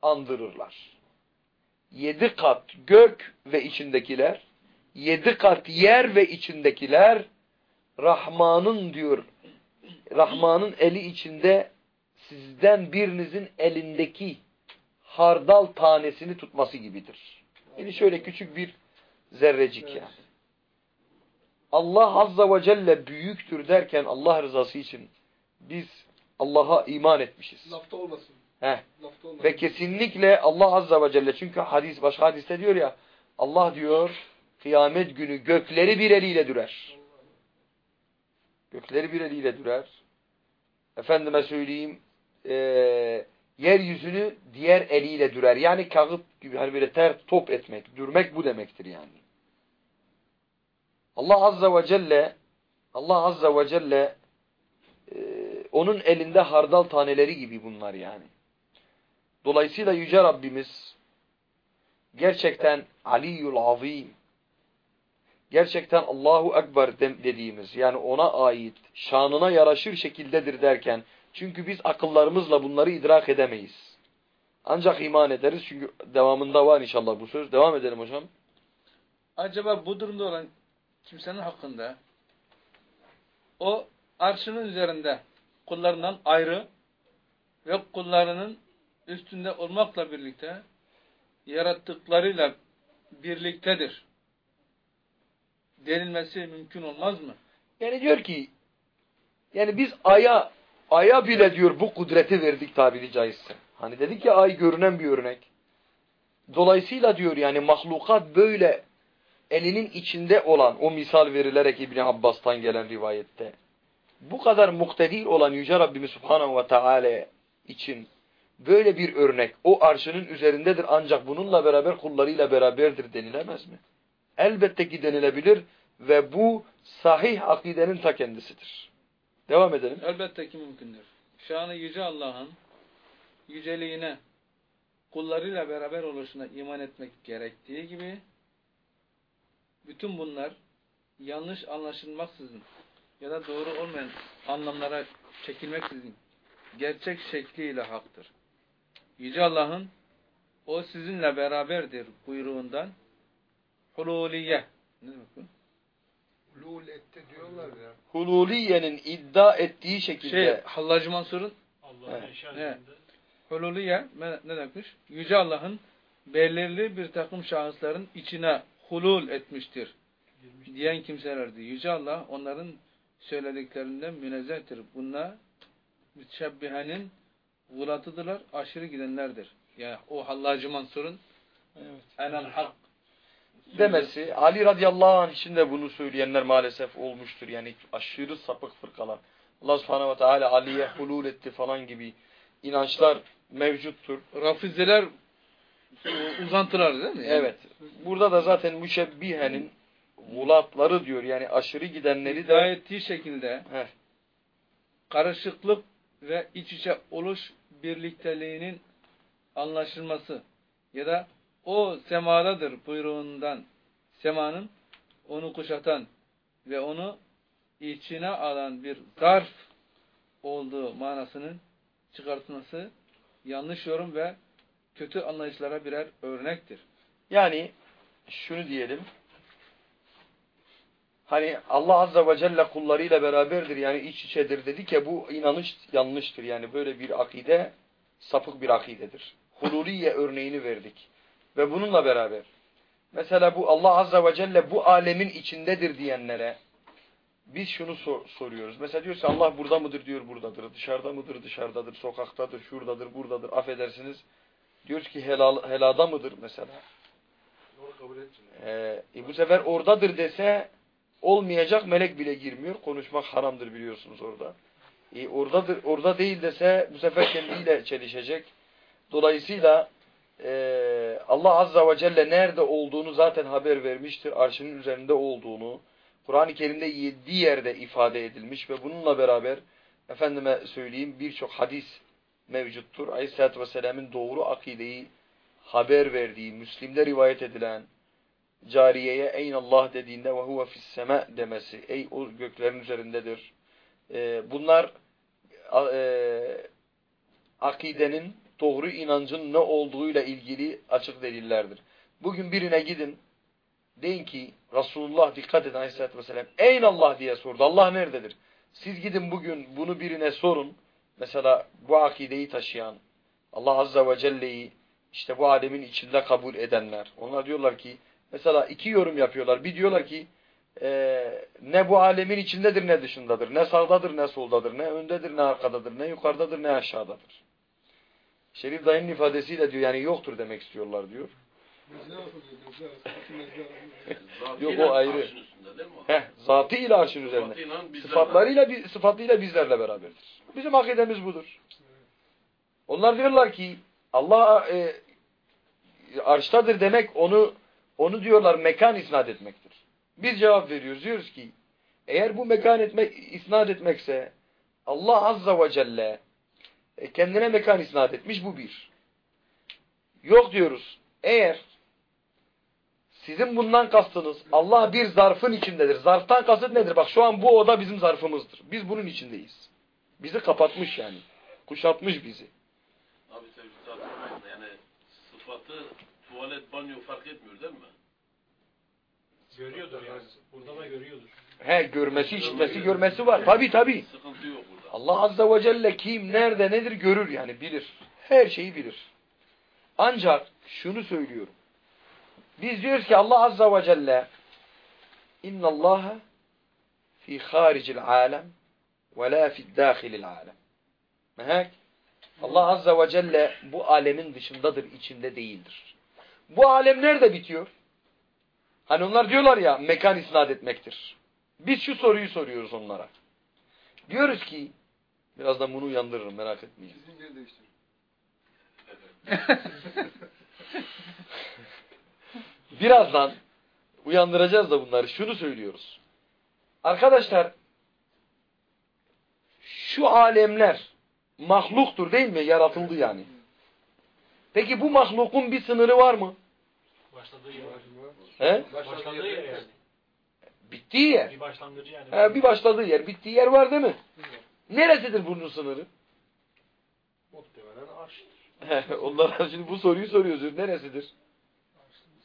andırırlar. Yedi kat gök ve içindekiler, yedi kat yer ve içindekiler, Rahman'ın diyor, Rahman'ın eli içinde sizden birinizin elindeki hardal tanesini tutması gibidir. Yani şöyle küçük bir zerrecik yani. Allah Azza ve Celle büyüktür derken Allah rızası için biz Allah'a iman etmişiz. Lafta olmasın. Heh. Ve kesinlikle Allah Azza ve Celle çünkü hadis başka hadiste diyor ya Allah diyor kıyamet günü gökleri bir eliyle dürer. Gökleri bir eliyle dürer. Efendime söyleyeyim e, yeryüzünü diğer eliyle dürer. Yani kağıt gibi hani böyle ter top etmek, dürmek bu demektir yani. Allah Azza ve Celle Allah Azza ve Celle e, onun elinde hardal taneleri gibi bunlar yani. Dolayısıyla Yüce Rabbimiz gerçekten Aliyyul Azim gerçekten Allahu Ekber dediğimiz yani ona ait şanına yaraşır şekildedir derken çünkü biz akıllarımızla bunları idrak edemeyiz. Ancak iman ederiz çünkü devamında var inşallah bu söz. Devam edelim hocam. Acaba bu durumda olan kimsenin hakkında o arşının üzerinde kullarından ayrı ve kullarının üstünde olmakla birlikte yarattıklarıyla birliktedir denilmesi mümkün olmaz mı? Yani diyor ki yani biz aya aya bile diyor bu kudreti verdik tabiri caizse. Hani dedik ya ay görünen bir örnek. Dolayısıyla diyor yani mahlukat böyle elinin içinde olan o misal verilerek İbn Abbas'tan gelen rivayette bu kadar muktedir olan Yüce Rabbimiz Subhanahu ve Teala için böyle bir örnek o arşının üzerindedir ancak bununla beraber kullarıyla beraberdir denilemez mi? Elbette ki denilebilir ve bu sahih akidenin ta kendisidir. Devam edelim. Elbette ki mümkündür. Şanı Yüce Allah'ın yüceliğine kullarıyla beraber oluşuna iman etmek gerektiği gibi bütün bunlar yanlış anlaşılmaksızın ya da doğru olmayan anlamlara çekilmeksizin gerçek şekliyle haktır. Yüce Allah'ın o sizinle beraberdir buyruğundan hululiye ne demek bu? Lul etti diyorlar ya. Hululiye'nin iddia ettiği şekilde Şey, Hallacı Mansur'un Allah'ın Evet. hululiye ne ne demekmiş? Yüce Allah'ın belirli bir takım şahısların içine hulul etmiştir diyen kimselerdi. Yüce Allah onların söylediklerinden münezzehtir. Bunlar müteşebbihenin vulatıdırlar, aşırı gidenlerdir. Yani o Hallacı Mansur'un enel hak demesi Ali radıyallahu anh için de bunu söyleyenler maalesef olmuştur. Yani aşırı sapık fırkalar. Allah subhanehu ve teala Ali'ye hulul etti falan gibi inançlar mevcuttur. Rafizeler uzantılar değil mi? Yani Evet. Burada da zaten müşebbihenin vulatları diyor. Yani aşırı gidenleri iddia de ettiği şekilde Heh. karışıklık ve iç içe oluş birlikteliğinin anlaşılması ya da o semadadır buyruğundan semanın onu kuşatan ve onu içine alan bir zarf olduğu manasının çıkartılması yanlış yorum ve kötü anlayışlara birer örnektir. Yani şunu diyelim. Hani Allah Azze ve Celle kullarıyla beraberdir yani iç içedir dedik ya bu inanış yanlıştır. Yani böyle bir akide sapık bir akidedir. Hululiye örneğini verdik. Ve bununla beraber mesela bu Allah Azze ve Celle bu alemin içindedir diyenlere biz şunu sor soruyoruz. Mesela diyorsa Allah burada mıdır diyor buradadır. Dışarıda mıdır dışarıdadır. Sokaktadır şuradadır buradadır. Affedersiniz. Diyoruz ki helal, helada mıdır mesela. Ee, e bu sefer oradadır dese olmayacak melek bile girmiyor. Konuşmak haramdır biliyorsunuz orada. E, oradadır, orada değil dese bu sefer kendiyle çelişecek. Dolayısıyla e, Allah Azza ve Celle nerede olduğunu zaten haber vermiştir. Arşının üzerinde olduğunu. Kur'an-ı Kerim'de yedi yerde ifade edilmiş ve bununla beraber efendime söyleyeyim birçok hadis mevcuttur. Aleyhisselatü Vesselam'ın doğru akideyi haber verdiği, Müslim'de rivayet edilen cariyeye eyn Allah dediğinde ve huve fisseme demesi. Ey o göklerin üzerindedir. Ee, bunlar e, akidenin doğru inancın ne olduğuyla ilgili açık delillerdir. Bugün birine gidin deyin ki Resulullah dikkat edin aleyhissalatü vesselam eyn Allah diye sordu. Allah nerededir? Siz gidin bugün bunu birine sorun. Mesela bu akideyi taşıyan Allah Azza ve Celle'yi işte bu alemin içinde kabul edenler. Onlar diyorlar ki mesela iki yorum yapıyorlar. Bir diyorlar ki e, ne bu alemin içindedir ne dışındadır. Ne sağdadır ne soldadır. Ne öndedir ne arkadadır. Ne yukarıdadır ne aşağıdadır. Şerif dayının ifadesiyle diyor yani yoktur demek istiyorlar diyor. Yok o ayrı. Heh, zatı ile arşın bizler Sıfatlarıyla, sıfatıyla bizlerle beraberdir. Bizim akidemiz budur. Onlar diyorlar ki Allah e, arştadır demek onu onu diyorlar mekan isnat etmektir. Biz cevap veriyoruz. Diyoruz ki eğer bu mekan etmek, isnat etmekse Allah Azza ve Celle e, kendine mekan isnat etmiş bu bir. Yok diyoruz. Eğer sizin bundan kastınız Allah bir zarfın içindedir. Zarftan kasıt nedir? Bak şu an bu oda bizim zarfımızdır. Biz bunun içindeyiz. Bizi kapatmış yani. Kuşatmış bizi. Abi tartışmayın. Yani sıfatı tuvalet, banyo fark etmiyor değil mi? Görüyordur yani. Burada da görüyordur. He görmesi, işitmesi, görmesi var. Tabi tabi. Sıkıntı yok burada. Allah Azza ve Celle kim, nerede, nedir görür yani bilir. Her şeyi bilir. Ancak şunu söylüyorum. Biz diyoruz ki Allah Azza ve Celle İnna Allah fi haricil alem ve la fi dâhilil alem. Mehek. Allah Azza ve Celle bu alemin dışındadır, içinde değildir. Bu alem nerede bitiyor? Hani onlar diyorlar ya mekan isnat etmektir. Biz şu soruyu soruyoruz onlara. Diyoruz ki birazdan bunu uyandırırım merak etmeyin. Birazdan uyandıracağız da bunları. Şunu söylüyoruz. Arkadaşlar şu alemler mahluktur değil mi? Yaratıldı yani. Peki bu mahlukun bir sınırı var mı? Başladığı yer. He? Başladığı yer yani. Bittiği yer. Bir başlangıcı yani. He, bir başladığı yer. Bittiği yer var değil mi? Neresidir bunun sınırı? Muhtemelen arştır. He, Onlara şimdi bu soruyu soruyoruz. Neresidir?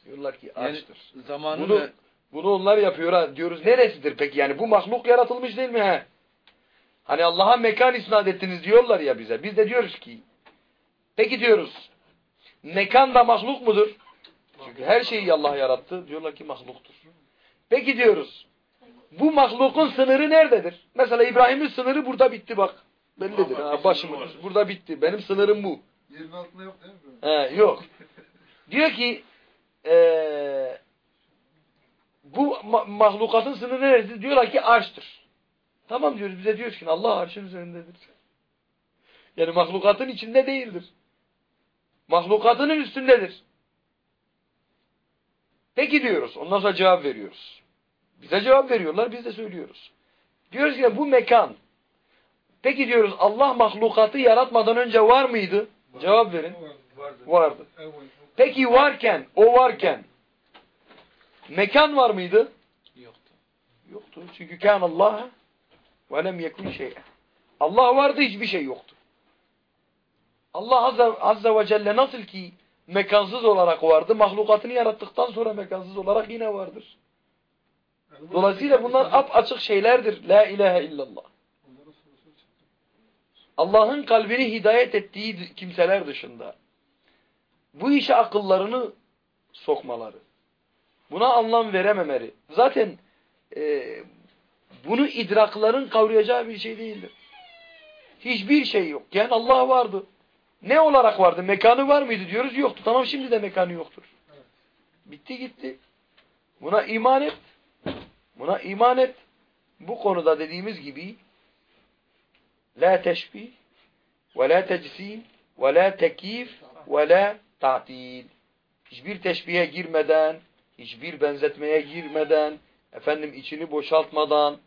Diyorlar ki Yani açtır. zamanı Bunu, ve bunu onlar yapıyor ha. Diyoruz neresidir peki? Yani bu mahluk yaratılmış değil mi? He? Hani Allah'a mekan isnat ettiniz diyorlar ya bize. Biz de diyoruz ki peki diyoruz mekan da mahluk mudur? Çünkü her şeyi Allah yarattı. Diyorlar ki mahluktur. Peki diyoruz bu mahlukun sınırı nerededir? Mesela İbrahim'in sınırı burada bitti bak. Bellidir. Ha, vardır. burada bitti. Benim sınırım bu. Yerin altında yok değil mi? He, yok. Diyor ki eee, bu ma- mahlukatın sınırı neresi? Diyorlar ki arştır. Tamam diyoruz. Bize diyoruz ki Allah arşın üzerindedir. Yani mahlukatın içinde değildir. Mahlukatının üstündedir. Peki diyoruz. Ondan sonra cevap veriyoruz. Bize cevap veriyorlar. Biz de söylüyoruz. Diyoruz ki bu mekan. Peki diyoruz Allah mahlukatı yaratmadan önce var mıydı? Cevap verin. Vardı. Vardı. Peki varken, o varken mekan var mıydı? yoktu. Yoktu. Çünkü kan Allah ve lem yekun şey. Allah vardı hiçbir şey yoktu. Allah Azze, Azze ve Celle nasıl ki mekansız olarak vardı, mahlukatını yarattıktan sonra mekansız olarak yine vardır. Dolayısıyla bunlar ap açık şeylerdir. La ilahe illallah. Allah'ın kalbini hidayet ettiği kimseler dışında bu işe akıllarını sokmaları, buna anlam verememeleri, zaten e, bunu idrakların kavrayacağı bir şey değildir. Hiçbir şey yok. Yani Allah vardı. Ne olarak vardı? Mekanı var mıydı diyoruz? Yoktu. Tamam şimdi de mekanı yoktur. Bitti gitti. Buna iman et. Buna iman et. Bu konuda dediğimiz gibi La teşbih ve la tecsim ve la tekif ve la ta'til. Hiçbir teşbihe girmeden, hiçbir benzetmeye girmeden, efendim içini boşaltmadan,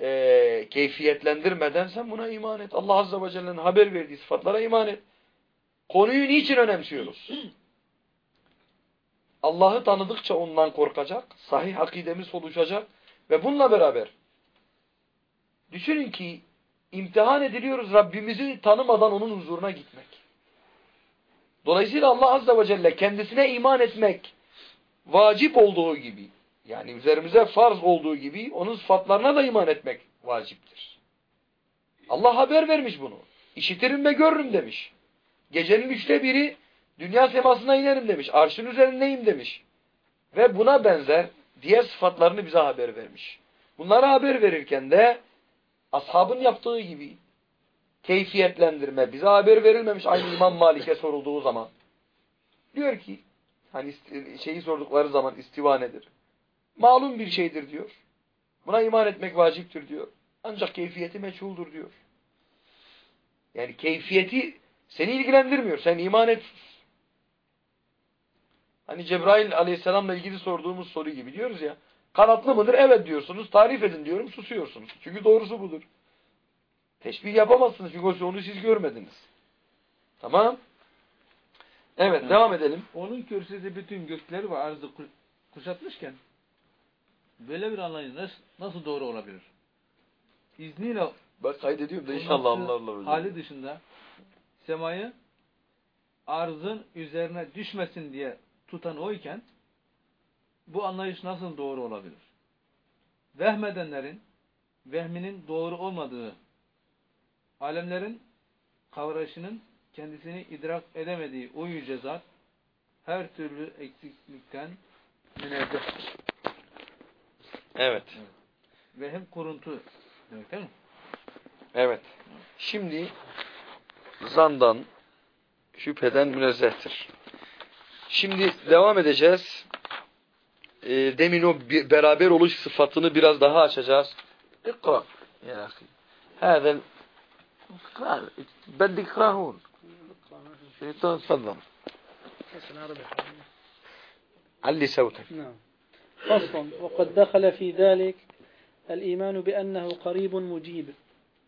e, keyfiyetlendirmeden sen buna iman et. Allah Azze ve Celle'nin haber verdiği sıfatlara iman et. Konuyu niçin önemsiyoruz? Allah'ı tanıdıkça ondan korkacak, sahih akidemiz oluşacak ve bununla beraber düşünün ki imtihan ediliyoruz Rabbimizi tanımadan onun huzuruna gitmek. Dolayısıyla Allah Azze ve Celle kendisine iman etmek vacip olduğu gibi yani üzerimize farz olduğu gibi onun sıfatlarına da iman etmek vaciptir. Allah haber vermiş bunu. İşitirim ve görürüm demiş. Gecenin üçte biri dünya semasına inerim demiş. Arşın üzerindeyim demiş. Ve buna benzer diğer sıfatlarını bize haber vermiş. Bunlara haber verirken de ashabın yaptığı gibi keyfiyetlendirme bize haber verilmemiş aynı İmam Malik'e sorulduğu zaman. Diyor ki hani şeyi sordukları zaman istiva nedir? Malum bir şeydir diyor. Buna iman etmek vaciptir diyor. Ancak keyfiyeti meçhuldur diyor. Yani keyfiyeti seni ilgilendirmiyor. Sen iman et. Hani Cebrail aleyhisselamla ilgili sorduğumuz soru gibi diyoruz ya. Kanatlı mıdır? Evet diyorsunuz. Tarif edin diyorum. Susuyorsunuz. Çünkü doğrusu budur. Teşbih yapamazsınız. Çünkü onu siz görmediniz. Tamam. Evet. Evet. Devam edelim. Onun kürsüsü bütün gökleri ve arzı ku- kuşatmışken böyle bir anlayış nasıl, nasıl doğru olabilir? İzniyle Bak kaydediyorum da inşallah anlarlar hocam. hali dışında semayı arzın üzerine düşmesin diye tutan oyken bu anlayış nasıl doğru olabilir? Vehmedenlerin vehminin doğru olmadığı alemlerin kavrayışının kendisini idrak edemediği o yüce zat her türlü eksiklikten münezzehtir. Evet. Ve hem kuruntu demek değil mi? Evet. Şimdi zandan, şüpheden münezzehtir. Şimdi devam edeceğiz. Ee, demin o beraber oluş sıfatını biraz daha açacağız. İkra. Ya ال- اقرأ. بدي اقرأهون شيطان تفضل علي صوتك نعم فصل وقد دخل في ذلك الإيمان بأنه قريب مجيب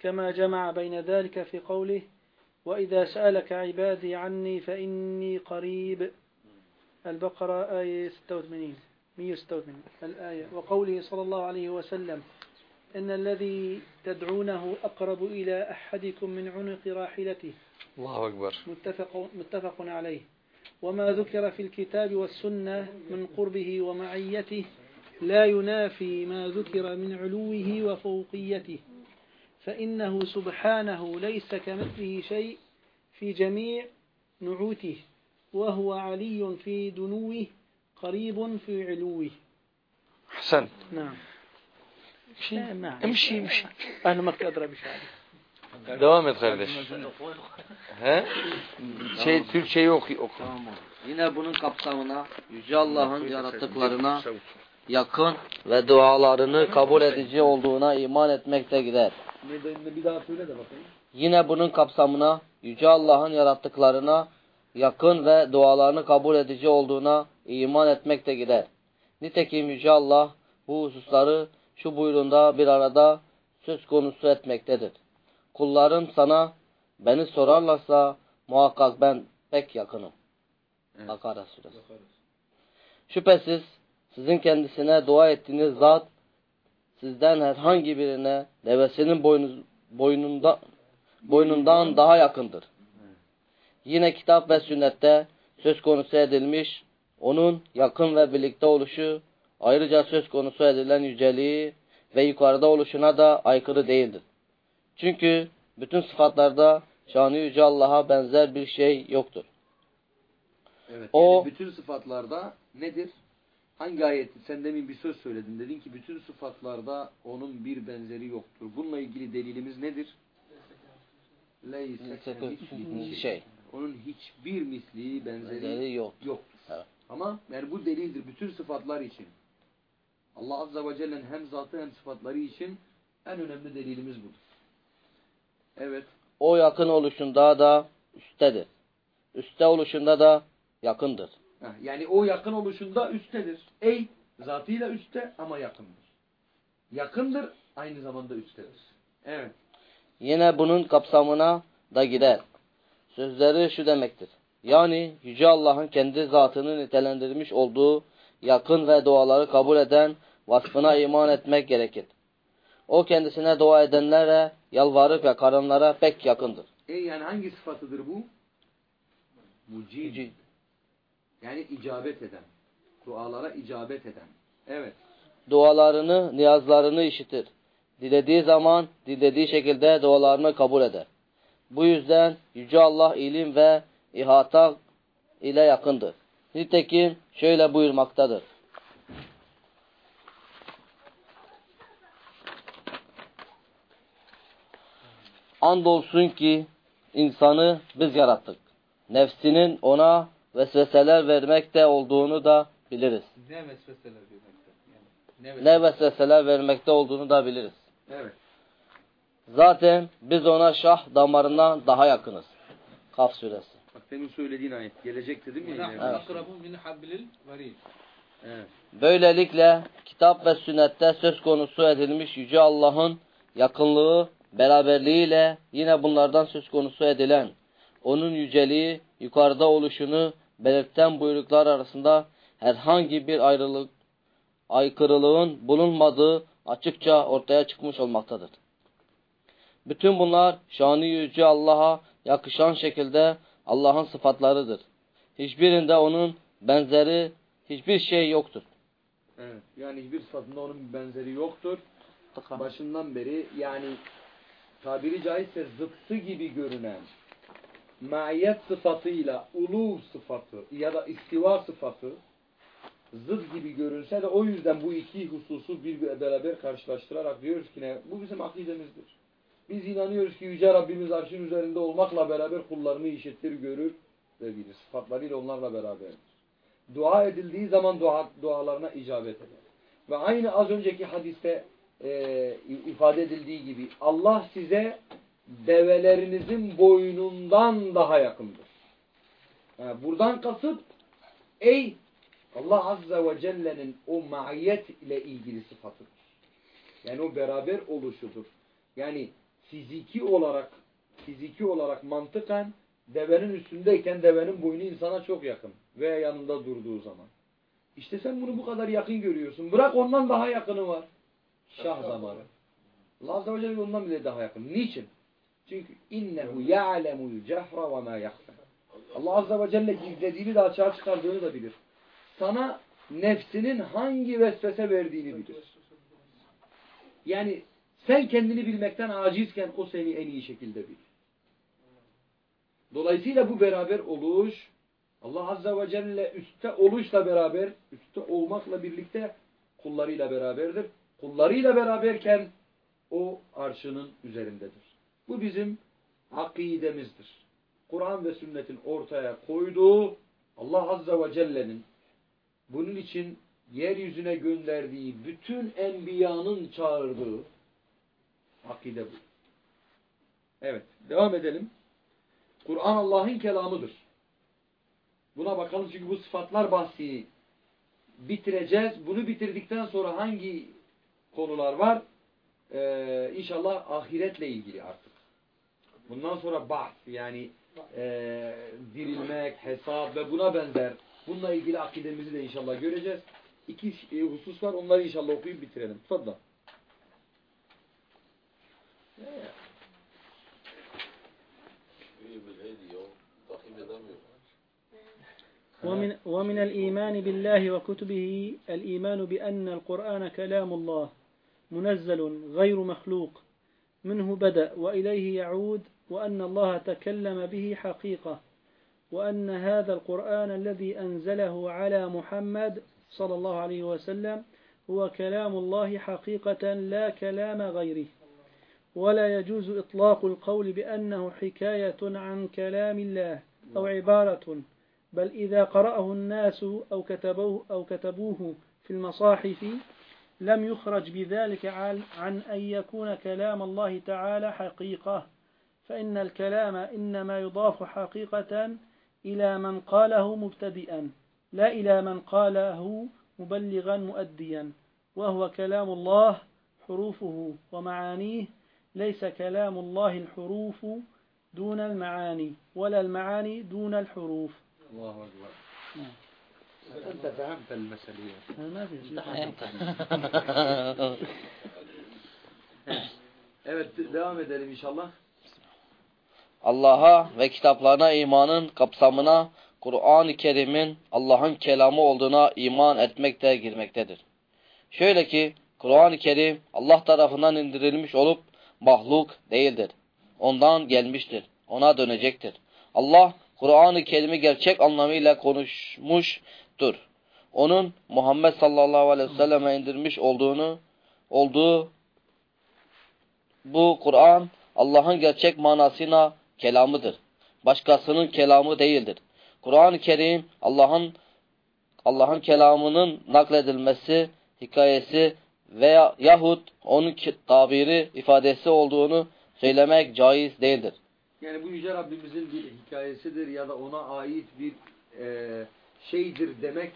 كما جمع بين ذلك في قوله وإذا سألك عبادي عني فإني قريب. البقرة آية 86 186 الآية وقوله صلى الله عليه وسلم إن الذي تدعونه أقرب إلى أحدكم من عنق راحلته. الله أكبر. متفق, متفق عليه. وما ذكر في الكتاب والسنة من قربه ومعيته لا ينافي ما ذكر من علوه وفوقيته. فإنه سبحانه ليس كمثله شيء في جميع نعوته وهو علي في دنوه قريب في علوه. حسن نعم. نعم امشي امشي أهل مكة أدرى بشعري et kardeş. He? Şey Türkçeyi oku. Tamam. Yine bunun kapsamına Yüce Allah'ın yarattıklarına yakın ve dualarını kabul edici olduğuna iman etmek de gider. Bir daha söyle de bakayım. Yine bunun kapsamına Yüce Allah'ın yarattıklarına yakın ve dualarını kabul edici olduğuna iman etmek de gider. Nitekim Yüce Allah bu hususları şu buyruğunda bir arada söz konusu etmektedir. Kullarım sana beni sorarlarsa muhakkak ben pek yakınım. Evet. Bakara suresi. Şüphesiz sizin kendisine dua ettiğiniz zat sizden herhangi birine devesinin boynuz, boynunda, boynundan daha yakındır. Yine kitap ve sünnette söz konusu edilmiş, onun yakın ve birlikte oluşu, ayrıca söz konusu edilen yüceliği ve yukarıda oluşuna da aykırı değildir. Çünkü bütün sıfatlarda şanı yüce Allah'a benzer bir şey yoktur. Evet. O- yani bütün sıfatlarda nedir? Hangi ayet? Sen demin bir söz söyledin. Dedin ki bütün sıfatlarda onun bir benzeri yoktur. Bununla ilgili delilimiz nedir? Leyse şey. Onun hiçbir misli benzeri, Benzeri yok. yoktur. Evet. Ama yani bu delildir bütün sıfatlar için. Allah Azze ve Celle'nin hem zatı hem sıfatları için en önemli delilimiz budur. Evet. O yakın oluşunda da üsttedir. Üste oluşunda da yakındır. Yani o yakın oluşunda üsttedir. Ey zatıyla üstte ama yakındır. Yakındır aynı zamanda üsttedir. Evet. Yine bunun kapsamına da girer. Sözleri şu demektir. Yani Yüce Allah'ın kendi zatını nitelendirmiş olduğu yakın ve duaları kabul eden vasfına iman etmek gerekir. O kendisine dua edenlere, yalvarıp yakaranlara pek yakındır. E yani hangi sıfatıdır bu? Mucib. Yani icabet eden. Dualara icabet eden. Evet. Dualarını, niyazlarını işitir. Dilediği zaman, dilediği şekilde dualarını kabul eder. Bu yüzden Yüce Allah ilim ve ihata ile yakındır. Nitekim şöyle buyurmaktadır. Andolsun ki insanı biz yarattık. Nefsinin ona vesveseler vermekte olduğunu da biliriz. Ne vesveseler vermekte? Yani ne, vesveseler? ne vesveseler vermekte olduğunu da biliriz. Evet. Zaten biz ona şah damarından daha yakınız. Kaf suresi. Bak benim söylediğin ayet. Gelecek dedim ya. Evet. Böylelikle kitap ve sünnette söz konusu edilmiş Yüce Allah'ın yakınlığı, beraberliğiyle yine bunlardan söz konusu edilen onun yüceliği, yukarıda oluşunu belirten buyruklar arasında herhangi bir ayrılık, aykırılığın bulunmadığı açıkça ortaya çıkmış olmaktadır. Bütün bunlar şanı yüce Allah'a yakışan şekilde Allah'ın sıfatlarıdır. Hiçbirinde onun benzeri hiçbir şey yoktur. Evet. Yani hiçbir sıfatında onun benzeri yoktur. Başından beri yani tabiri caizse zıttı gibi görünen maiyet sıfatıyla ulu sıfatı ya da istiva sıfatı zıt gibi görünse de o yüzden bu iki hususu bir beraber karşılaştırarak diyoruz ki ne? Bu bizim akidemizdir. Biz inanıyoruz ki Yüce Rabbimiz arşın üzerinde olmakla beraber kullarını işitir, görür ve bilir. Sıfatlarıyla onlarla beraberdir. Dua edildiği zaman dua, dualarına icabet eder. Ve aynı az önceki hadiste e, ifade edildiği gibi Allah size develerinizin boynundan daha yakındır. Yani buradan kasıt ey Allah Azze ve Celle'nin o maiyet ile ilgili sıfatıdır. Yani o beraber oluşudur. Yani fiziki olarak fiziki olarak mantıken devenin üstündeyken devenin boynu insana çok yakın veya yanında durduğu zaman. İşte sen bunu bu kadar yakın görüyorsun. Bırak ondan daha yakını var. Şah zamanı. Allah Azze ve Celle ondan bile daha yakın. Niçin? Çünkü innehu ya'lemul cehra ve ma yahfa. Allah Azze ve Celle gizlediğini de açığa çıkardığını da bilir. Sana nefsinin hangi vesvese verdiğini bilir. Yani sen kendini bilmekten acizken o seni en iyi şekilde bilir. Dolayısıyla bu beraber oluş Allah Azze ve Celle üstte oluşla beraber, üstte olmakla birlikte kullarıyla beraberdir. Kullarıyla beraberken o arşının üzerindedir. Bu bizim akidemizdir. Kur'an ve sünnetin ortaya koyduğu Allah Azze ve Celle'nin bunun için yeryüzüne gönderdiği bütün enbiyanın çağırdığı akide bu. Evet. Devam edelim. Kur'an Allah'ın kelamıdır. Buna bakalım çünkü bu sıfatlar bahsi bitireceğiz. Bunu bitirdikten sonra hangi konular var? Ee, inşallah ahiretle ilgili artık. Bundan sonra bahs yani e, dirilmek, hesap ve buna benzer bununla ilgili akidemizi de inşallah göreceğiz. İki e, husus var. Onları inşallah okuyup bitirelim. Edemiyor. ومن, ومن الإيمان بالله وكتبه الإيمان بأن القرآن كلام الله منزل غير مخلوق منه بدأ وإليه يعود وأن الله تكلم به حقيقة وأن هذا القرآن الذي أنزله على محمد صلى الله عليه وسلم هو كلام الله حقيقة لا كلام غيره. ولا يجوز إطلاق القول بأنه حكاية عن كلام الله أو عبارة بل إذا قرأه الناس أو كتبوه, أو كتبوه في المصاحف لم يخرج بذلك عن أن يكون كلام الله تعالى حقيقة. فإن الكلام إنما يضاف حقيقة إلى من قاله مبتدئا لا إلى من قاله مبلغا مؤديا وهو كلام الله حروفه ومعانيه ليس كلام الله الحروف دون المعاني ولا المعاني دون الحروف. الله أكبر. أنت فهمت المسألة. ما في شيء. Evet devam edelim inşallah. Allah'a ve kitaplarına imanın kapsamına Kur'an-ı Kerim'in Allah'ın kelamı olduğuna iman etmek de girmektedir. Şöyle ki Kur'an-ı Kerim Allah tarafından indirilmiş olup mahluk değildir. Ondan gelmiştir. Ona dönecektir. Allah Kur'an-ı Kerim'i gerçek anlamıyla konuşmuştur. Onun Muhammed sallallahu aleyhi ve selleme indirmiş olduğunu olduğu bu Kur'an Allah'ın gerçek manasına kelamıdır. Başkasının kelamı değildir. Kur'an-ı Kerim Allah'ın Allah'ın kelamının nakledilmesi, hikayesi veya yahut onun tabiri, ifadesi olduğunu söylemek caiz değildir. Yani bu Yüce Rabbimizin bir hikayesidir ya da ona ait bir e, şeydir demek.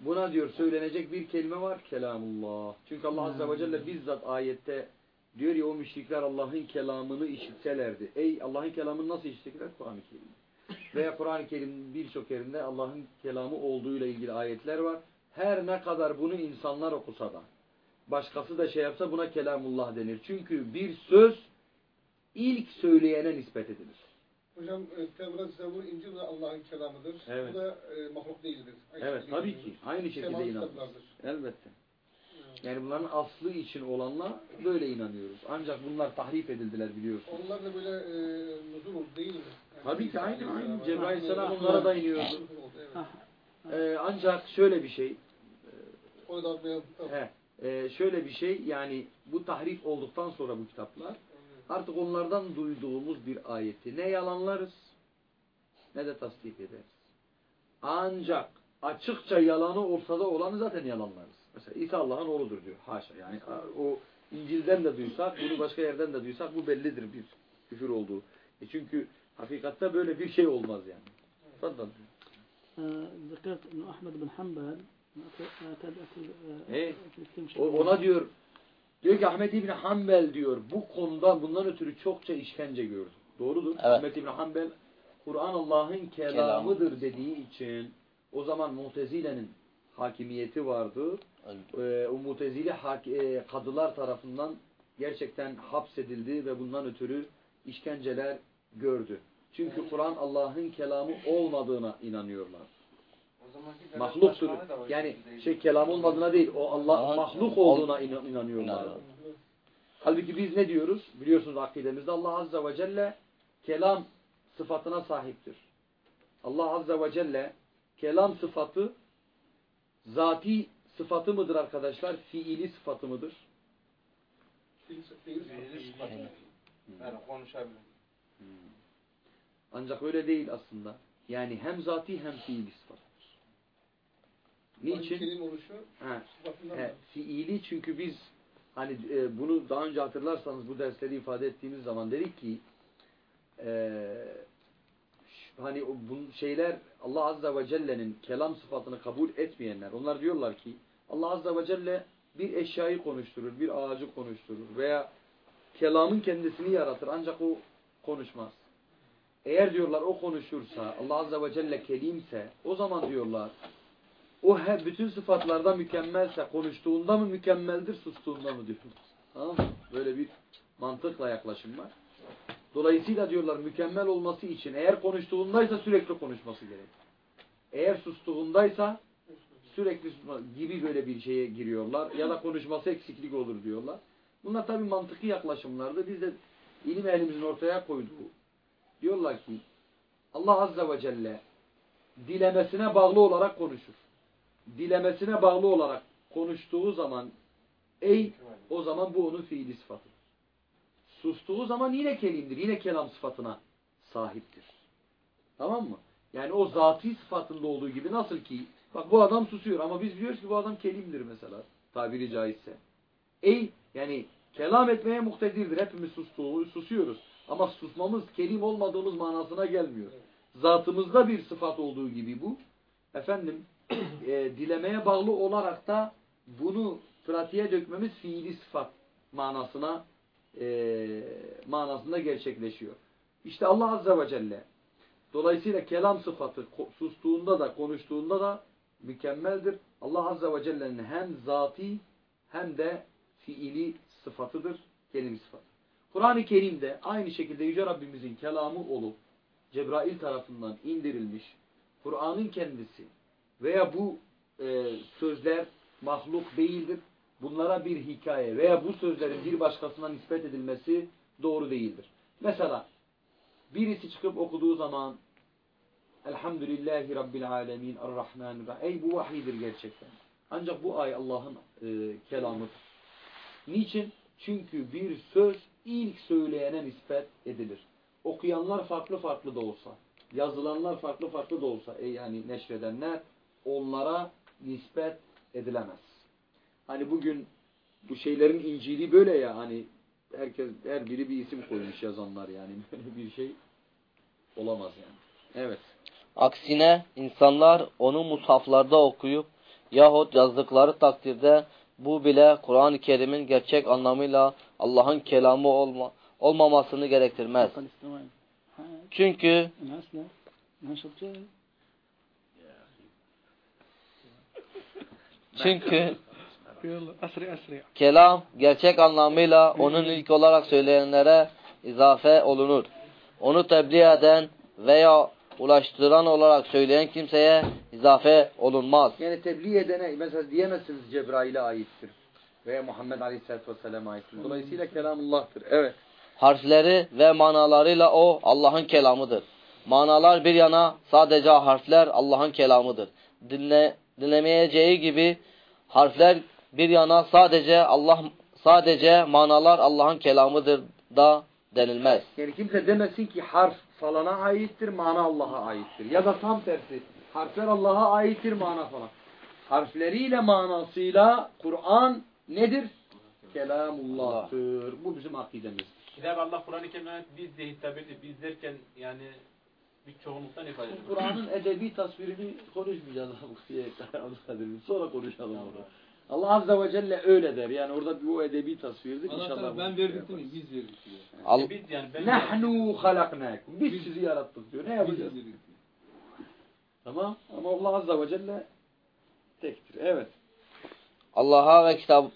Buna diyor söylenecek bir kelime var. Kelamullah. Çünkü Allah Azze ve Celle bizzat ayette diyor ya o müşrikler Allah'ın kelamını işitselerdi. Ey Allah'ın kelamını nasıl işitecekler? Kur'an-ı Kerim. Veya Kur'an-ı Kerim'in birçok yerinde Allah'ın kelamı olduğuyla ilgili ayetler var. Her ne kadar bunu insanlar okusa da başkası da şey yapsa buna kelamullah denir. Çünkü bir söz ilk söyleyene nispet edilir. Hocam e, Tevrat, Zebur, İncil de Allah'ın kelamıdır. Evet. Bu da e, mahluk değildir. Aynı Evet tabii ki. Aynı şekilde kitaplardır. Elbette. Yani bunların aslı için olanla böyle inanıyoruz. Ancak bunlar tahrif edildiler biliyorsunuz. Onlar da böyle e, nuzul oldu değil mi? Yani Tabii ki aynı aynı. Cebrail Evet. onlara da iniyordu. Evet. Ee, ancak şöyle bir şey. O da beyan. He, e, şöyle bir şey yani bu tahrif olduktan sonra bu kitaplar artık onlardan duyduğumuz bir ayeti ne yalanlarız ne de tasdik ederiz. Ancak açıkça yalanı ortada olanı zaten yalanlarız. Mesela İsa Allah'ın oğludur diyor. Haşa. Yani o İncil'den de duysak, bunu başka yerden de duysak bu bellidir bir küfür olduğu. E çünkü hakikatte böyle bir şey olmaz yani. Fadlan. Ee, Zekert Ahmed bin Hanbel e, ona diyor diyor ki Ahmed İbni Hanbel diyor bu konuda bundan ötürü çokça işkence gördü. Doğrudur. Evet. Ahmed İbni Hanbel Kur'an Allah'ın kelamıdır dediği için o zaman Mutezile'nin hakimiyeti vardı ee, o Mutezile hak, e, kadılar tarafından gerçekten hapsedildi ve bundan ötürü işkenceler gördü. Çünkü Kur'an Allah'ın kelamı olmadığına inanıyorlar. Mahluktur. Yani şey kelam olmadığına değil, o Allah mahluk olduğuna inan- inanıyorlar. İnanıyorlar. Halbuki biz ne diyoruz? Biliyorsunuz akidemizde Allah Azze ve Celle kelam sıfatına sahiptir. Allah Azze ve Celle kelam sıfatı zati sıfatı mıdır arkadaşlar? Fiili sıfatı mıdır? Yani konuşabilir. Ancak öyle değil aslında. Yani hem zati hem fiili sıfattır. Niçin? Kelim oluşu Ha, he, fiili çünkü biz hani e, bunu daha önce hatırlarsanız bu dersleri ifade ettiğimiz zaman dedik ki e, hani bu şeyler Allah Azze ve Celle'nin kelam sıfatını kabul etmeyenler onlar diyorlar ki Allah Azze ve Celle bir eşyayı konuşturur, bir ağacı konuşturur veya kelamın kendisini yaratır ancak o konuşmaz. Eğer diyorlar o konuşursa Allah Azze ve Celle kelimse o zaman diyorlar o her bütün sıfatlarda mükemmelse konuştuğunda mı mükemmeldir, sustuğunda mı mı? Böyle bir mantıkla yaklaşım var. Dolayısıyla diyorlar mükemmel olması için eğer konuştuğundaysa sürekli konuşması gerek. Eğer sustuğundaysa sürekli gibi böyle bir şeye giriyorlar. Ya da konuşması eksiklik olur diyorlar. Bunlar tabi mantıki yaklaşımlardı. Biz de ilim elimizin ortaya koyduğu. Diyorlar ki Allah Azze ve Celle dilemesine bağlı olarak konuşur dilemesine bağlı olarak konuştuğu zaman ey o zaman bu onun fiili sıfatı. Sustuğu zaman yine kelimdir. Yine kelam sıfatına sahiptir. Tamam mı? Yani o zati sıfatında olduğu gibi nasıl ki bak bu adam susuyor ama biz biliyoruz ki bu adam kelimdir mesela tabiri caizse. Ey yani kelam etmeye muhtedirdir. Hepimiz sustuğu, susuyoruz. Ama susmamız kelim olmadığımız manasına gelmiyor. Zatımızda bir sıfat olduğu gibi bu. Efendim e, dilemeye bağlı olarak da bunu pratiğe dökmemiz fiili sıfat manasına e, manasında gerçekleşiyor. İşte Allah Azze ve Celle dolayısıyla kelam sıfatı sustuğunda da konuştuğunda da mükemmeldir. Allah Azze ve Celle'nin hem zati hem de fiili sıfatıdır, kelim sıfatı. Kur'an-ı Kerim'de aynı şekilde Yüce Rabbimizin kelamı olup Cebrail tarafından indirilmiş Kur'an'ın kendisi veya bu e, sözler mahluk değildir. Bunlara bir hikaye veya bu sözlerin bir başkasına nispet edilmesi doğru değildir. Mesela birisi çıkıp okuduğu zaman Elhamdülillahi Rabbil Alemin Errahmanirrahim. Ey bu vahidir gerçekten. Ancak bu ay Allah'ın e, kelamıdır. Niçin? Çünkü bir söz ilk söyleyene nispet edilir. Okuyanlar farklı farklı da olsa, yazılanlar farklı farklı da olsa, e, yani neşredenler onlara nispet edilemez. Hani bugün bu şeylerin incili böyle ya hani herkes her biri bir isim koymuş yazanlar yani böyle bir şey olamaz yani. Evet. Aksine insanlar onu mushaflarda okuyup yahut yazdıkları takdirde bu bile Kur'an-ı Kerim'in gerçek anlamıyla Allah'ın kelamı olma, olmamasını gerektirmez. Çünkü çünkü kelam gerçek anlamıyla onun ilk olarak söyleyenlere izafe olunur. Onu tebliğ eden veya ulaştıran olarak söyleyen kimseye izafe olunmaz. Yani tebliğ edene mesela diyemezsiniz Cebrail'e aittir. Veya Muhammed Aleyhisselatü Vesselam'a aittir. Dolayısıyla kelamullah'tır. Evet. Harfleri ve manalarıyla o Allah'ın kelamıdır. Manalar bir yana sadece harfler Allah'ın kelamıdır. Dinle, dinlemeyeceği gibi harfler bir yana sadece Allah sadece manalar Allah'ın kelamıdır da denilmez. Yani kimse demesin ki harf falana aittir, mana Allah'a aittir. Ya da tam tersi. Harfler Allah'a aittir, mana falan. Harfleriyle manasıyla Kur'an nedir? Kelamullah'tır. Bu bizim akidemiz. Kitap Allah Kur'an-ı Kerim'e biz de hitap ediyor. Biz derken yani bir çoğunluktan ifade ediyor. Kur'an'ın edebi tasvirini konuşmayacağız. Sonra konuşalım onu. Allah Azze ve Celle öyle der. Yani orada bu edebi tasvirdir. Allah İnşallah ben değil mi? Biz verdik diyor. Al, E biz yani ben Nahnu halaknakum. Biz sizi yarattık diyor. Ne Biz yapacağız? Tamam. Ama Allah Azze ve Celle tektir. Evet. Allah'a ve kitap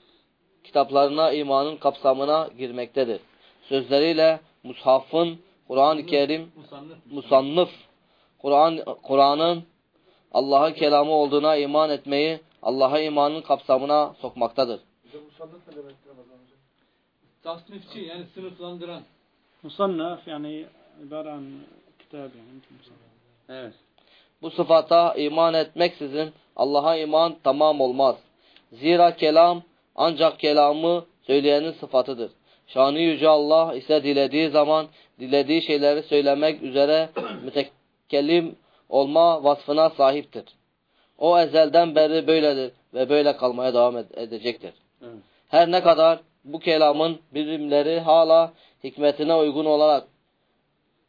kitaplarına imanın kapsamına girmektedir. Sözleriyle mushafın Kur'an-ı Kerim musannıf Kur'an Kur'an'ın Allah'ın kelamı olduğuna iman etmeyi Allah'a imanın kapsamına sokmaktadır. Tasnifçi yani sınıflandıran. Musannaf yani ibare an kitab yani. Evet. Bu sıfata iman etmeksizin Allah'a iman tamam olmaz. Zira kelam ancak kelamı söyleyenin sıfatıdır. Şanı Yüce Allah ise dilediği zaman dilediği şeyleri söylemek üzere mütekellim olma vasfına sahiptir. O ezelden beri böyledir ve böyle kalmaya devam edecektir. Evet. Her ne kadar bu kelamın birimleri hala hikmetine uygun olarak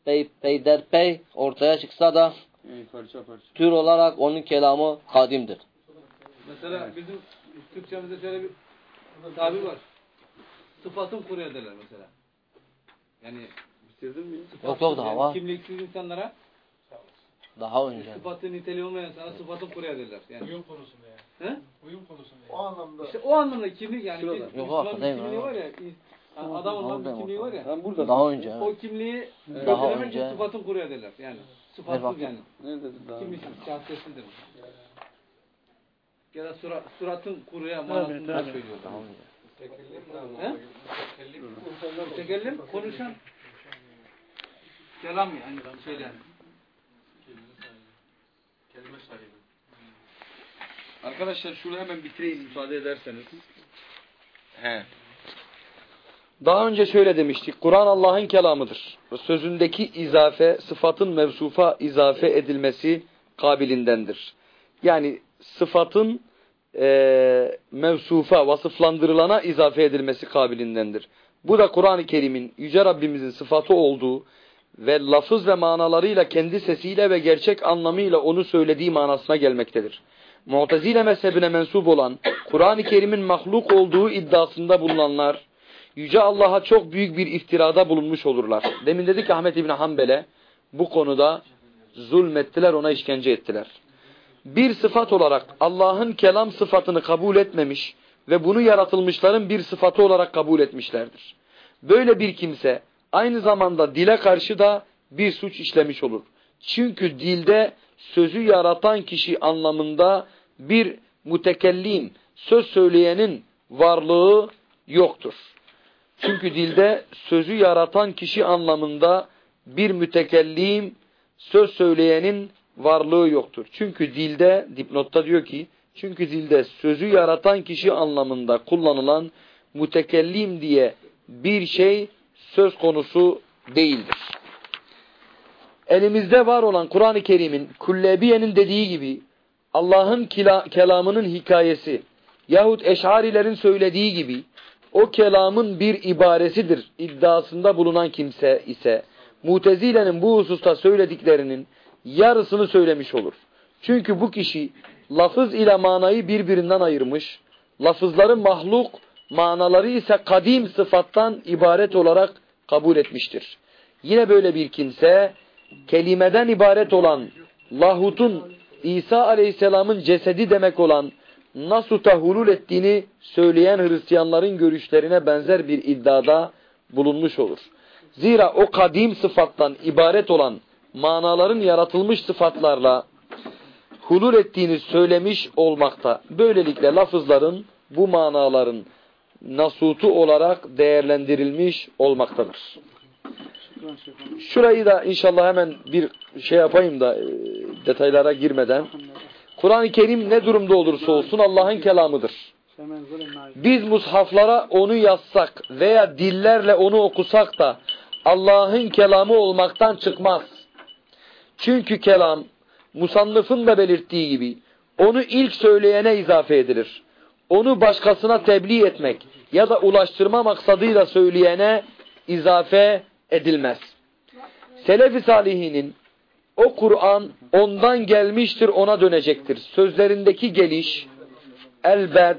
pey, peyderpey ortaya çıksa da Yani parça parça. tür olarak onun kelamı kadimdir. Mesela bizim Türkçemizde şöyle bir tabir var. Sıfatın kuru ederler mesela. Yani Bitirdin mi? Yok yok daha var. Kimliksiz insanlara Daha önce. sıfatı niteliği olmayan sana sıfatın kuru ederler. Yani. Uyum konusunda yani. He? Uyum konusunda O anlamda İşte o anlamda kimlik yani Şurada. bir Yok, arkadayım kimliği var ya yani adam olmanın bir kimliği var ya Ben burada. Daha önce. o kimliği Daha göstermek için önce. sıfatın kuru ederler. Yani sıfatsız yani. Ne dedin daha? Kimliksiz, şahsiyetsizdir. Ya da sura, suratın kuruya manasında söylüyor. Daha önce. He? Mütekellim konuşan. Kelam yani söyleyen. Kelime sahibi. Arkadaşlar şunu hemen bitireyim müsaade ederseniz. He. Daha önce şöyle demiştik. Kur'an Allah'ın kelamıdır. Sözündeki izafe, sıfatın mevsufa izafe edilmesi kabilindendir. Yani sıfatın e, mevsufa, vasıflandırılana izafe edilmesi kabilindendir. Bu da Kur'an-ı Kerim'in Yüce Rabbimizin sıfatı olduğu ve lafız ve manalarıyla kendi sesiyle ve gerçek anlamıyla onu söylediği manasına gelmektedir. Mu'tezile mezhebine mensup olan Kur'an-ı Kerim'in mahluk olduğu iddiasında bulunanlar Yüce Allah'a çok büyük bir iftirada bulunmuş olurlar. Demin dedik Ahmet İbni Hanbel'e bu konuda zulmettiler, ona işkence ettiler. Bir sıfat olarak Allah'ın kelam sıfatını kabul etmemiş ve bunu yaratılmışların bir sıfatı olarak kabul etmişlerdir. Böyle bir kimse aynı zamanda dile karşı da bir suç işlemiş olur. Çünkü dilde sözü yaratan kişi anlamında bir mütekellim, söz söyleyenin varlığı yoktur. Çünkü dilde sözü yaratan kişi anlamında bir mütekellim, söz söyleyenin varlığı yoktur. Çünkü dilde, dipnotta diyor ki, çünkü dilde sözü yaratan kişi anlamında kullanılan mütekellim diye bir şey söz konusu değildir. Elimizde var olan Kur'an-ı Kerim'in Kullebiye'nin dediği gibi Allah'ın kelamının hikayesi yahut eşarilerin söylediği gibi o kelamın bir ibaresidir iddiasında bulunan kimse ise Mutezile'nin bu hususta söylediklerinin yarısını söylemiş olur. Çünkü bu kişi lafız ile manayı birbirinden ayırmış, lafızların mahluk, manaları ise kadim sıfattan ibaret olarak kabul etmiştir. Yine böyle bir kimse kelimeden ibaret olan lahutun İsa aleyhisselamın cesedi demek olan Nasut'a hulul ettiğini söyleyen Hristiyanların görüşlerine benzer bir iddiada bulunmuş olur. Zira o kadim sıfattan ibaret olan manaların yaratılmış sıfatlarla hulul ettiğini söylemiş olmakta. Böylelikle lafızların bu manaların nasutu olarak değerlendirilmiş olmaktadır. Şurayı da inşallah hemen bir şey yapayım da e, detaylara girmeden. Kur'an-ı Kerim ne durumda olursa olsun Allah'ın kelamıdır. Biz mushaflara onu yazsak veya dillerle onu okusak da Allah'ın kelamı olmaktan çıkmaz. Çünkü kelam musannıfın da belirttiği gibi onu ilk söyleyene izafe edilir. Onu başkasına tebliğ etmek ya da ulaştırma maksadıyla söyleyene izafe edilmez. Selefi salihinin o Kur'an ondan gelmiştir ona dönecektir. Sözlerindeki geliş elbed,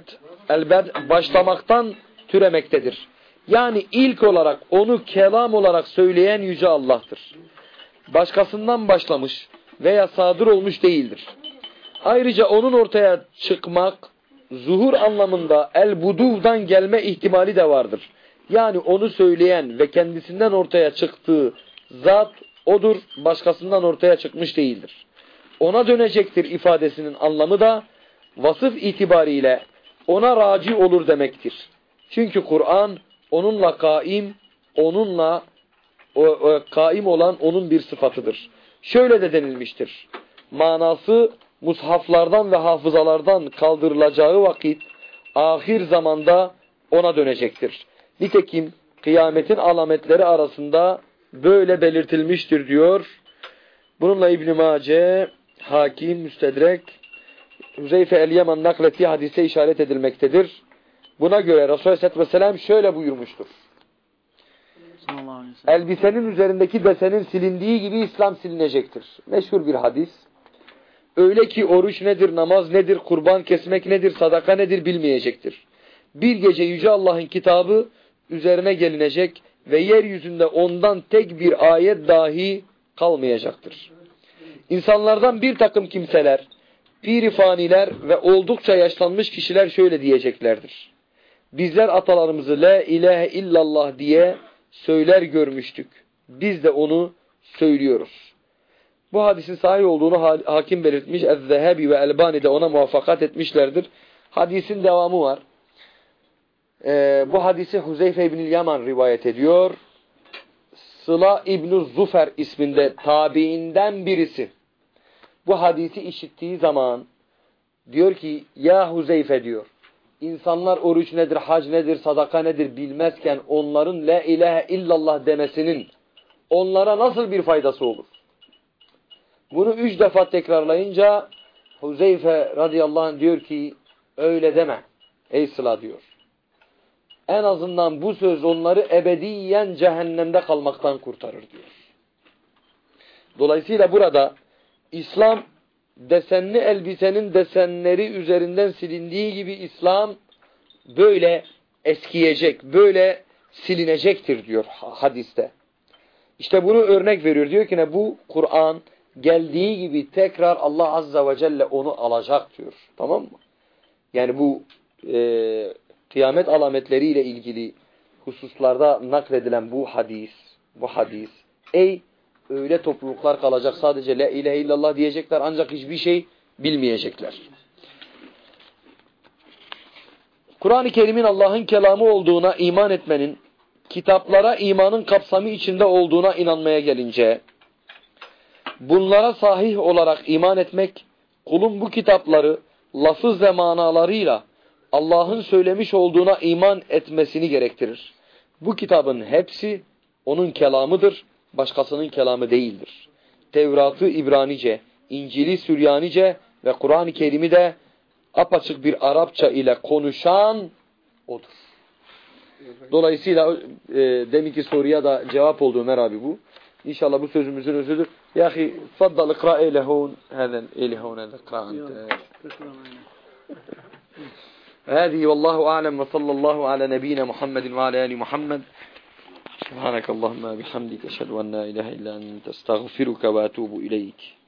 elbed başlamaktan türemektedir. Yani ilk olarak onu kelam olarak söyleyen Yüce Allah'tır. Başkasından başlamış veya sadır olmuş değildir. Ayrıca onun ortaya çıkmak, zuhur anlamında el-buduvdan gelme ihtimali de vardır. Yani onu söyleyen ve kendisinden ortaya çıktığı zat odur, başkasından ortaya çıkmış değildir. Ona dönecektir ifadesinin anlamı da vasıf itibariyle ona raci olur demektir. Çünkü Kur'an onunla kaim, onunla o, o, kaim olan onun bir sıfatıdır. Şöyle de denilmiştir. Manası mushaflardan ve hafızalardan kaldırılacağı vakit ahir zamanda ona dönecektir. Nitekim kıyametin alametleri arasında böyle belirtilmiştir diyor. Bununla İbn-i Mace, Hakim, Müstedrek, Hüzeyfe el-Yaman naklettiği hadise işaret edilmektedir. Buna göre Resulü Aleyhisselatü Vesselam şöyle buyurmuştur. Elbisenin üzerindeki desenin silindiği gibi İslam silinecektir. Meşhur bir hadis. Öyle ki oruç nedir, namaz nedir, kurban kesmek nedir, sadaka nedir bilmeyecektir. Bir gece Yüce Allah'ın kitabı üzerine gelinecek ve yeryüzünde ondan tek bir ayet dahi kalmayacaktır. İnsanlardan bir takım kimseler, pirifaniler ve oldukça yaşlanmış kişiler şöyle diyeceklerdir. Bizler atalarımızı la ilahe illallah diye söyler görmüştük. Biz de onu söylüyoruz. Bu hadisin sahih olduğunu hakim belirtmiş. Ez-Zehebi ve Elbani de ona muvaffakat etmişlerdir. Hadisin devamı var. Ee, bu hadisi Huzeyfe İbn-i Yaman rivayet ediyor. Sıla İbn Zufer isminde tabiinden birisi. Bu hadisi işittiği zaman diyor ki ya Huzeyfe diyor. İnsanlar oruç nedir, hac nedir, sadaka nedir bilmezken onların la ilahe illallah demesinin onlara nasıl bir faydası olur? Bunu üç defa tekrarlayınca Huzeyfe radıyallahu anh diyor ki öyle deme ey Sıla diyor. En azından bu söz onları ebediyen cehennemde kalmaktan kurtarır diyor. Dolayısıyla burada İslam desenli elbisenin desenleri üzerinden silindiği gibi İslam böyle eskiyecek, böyle silinecektir diyor hadiste. İşte bunu örnek veriyor. Diyor ki ne bu Kur'an geldiği gibi tekrar Allah Azza ve Celle onu alacak diyor. Tamam mı? Yani bu e, kıyamet alametleriyle ilgili hususlarda nakledilen bu hadis, bu hadis, ey öyle topluluklar kalacak sadece la ilahe illallah diyecekler ancak hiçbir şey bilmeyecekler. Kur'an-ı Kerim'in Allah'ın kelamı olduğuna iman etmenin, kitaplara imanın kapsamı içinde olduğuna inanmaya gelince, bunlara sahih olarak iman etmek, kulun bu kitapları lafız ve manalarıyla Allah'ın söylemiş olduğuna iman etmesini gerektirir. Bu kitabın hepsi onun kelamıdır, başkasının kelamı değildir. Tevrat'ı İbranice, İncil'i Süryanice ve Kur'an-ı Kerim'i de apaçık bir Arapça ile konuşan odur. Dolayısıyla e, deminki soruya da cevap oldu Ömer abi bu. İnşallah bu sözümüzün özüdür. Ya ahi, faddal ikra eylehun. Hezen eylehun hezen ikra هذه والله أعلم وصلى الله على نبينا محمد وعلى آل محمد سبحانك اللهم بحمدك أشهد أن لا إله إلا أنت أستغفرك وأتوب إليك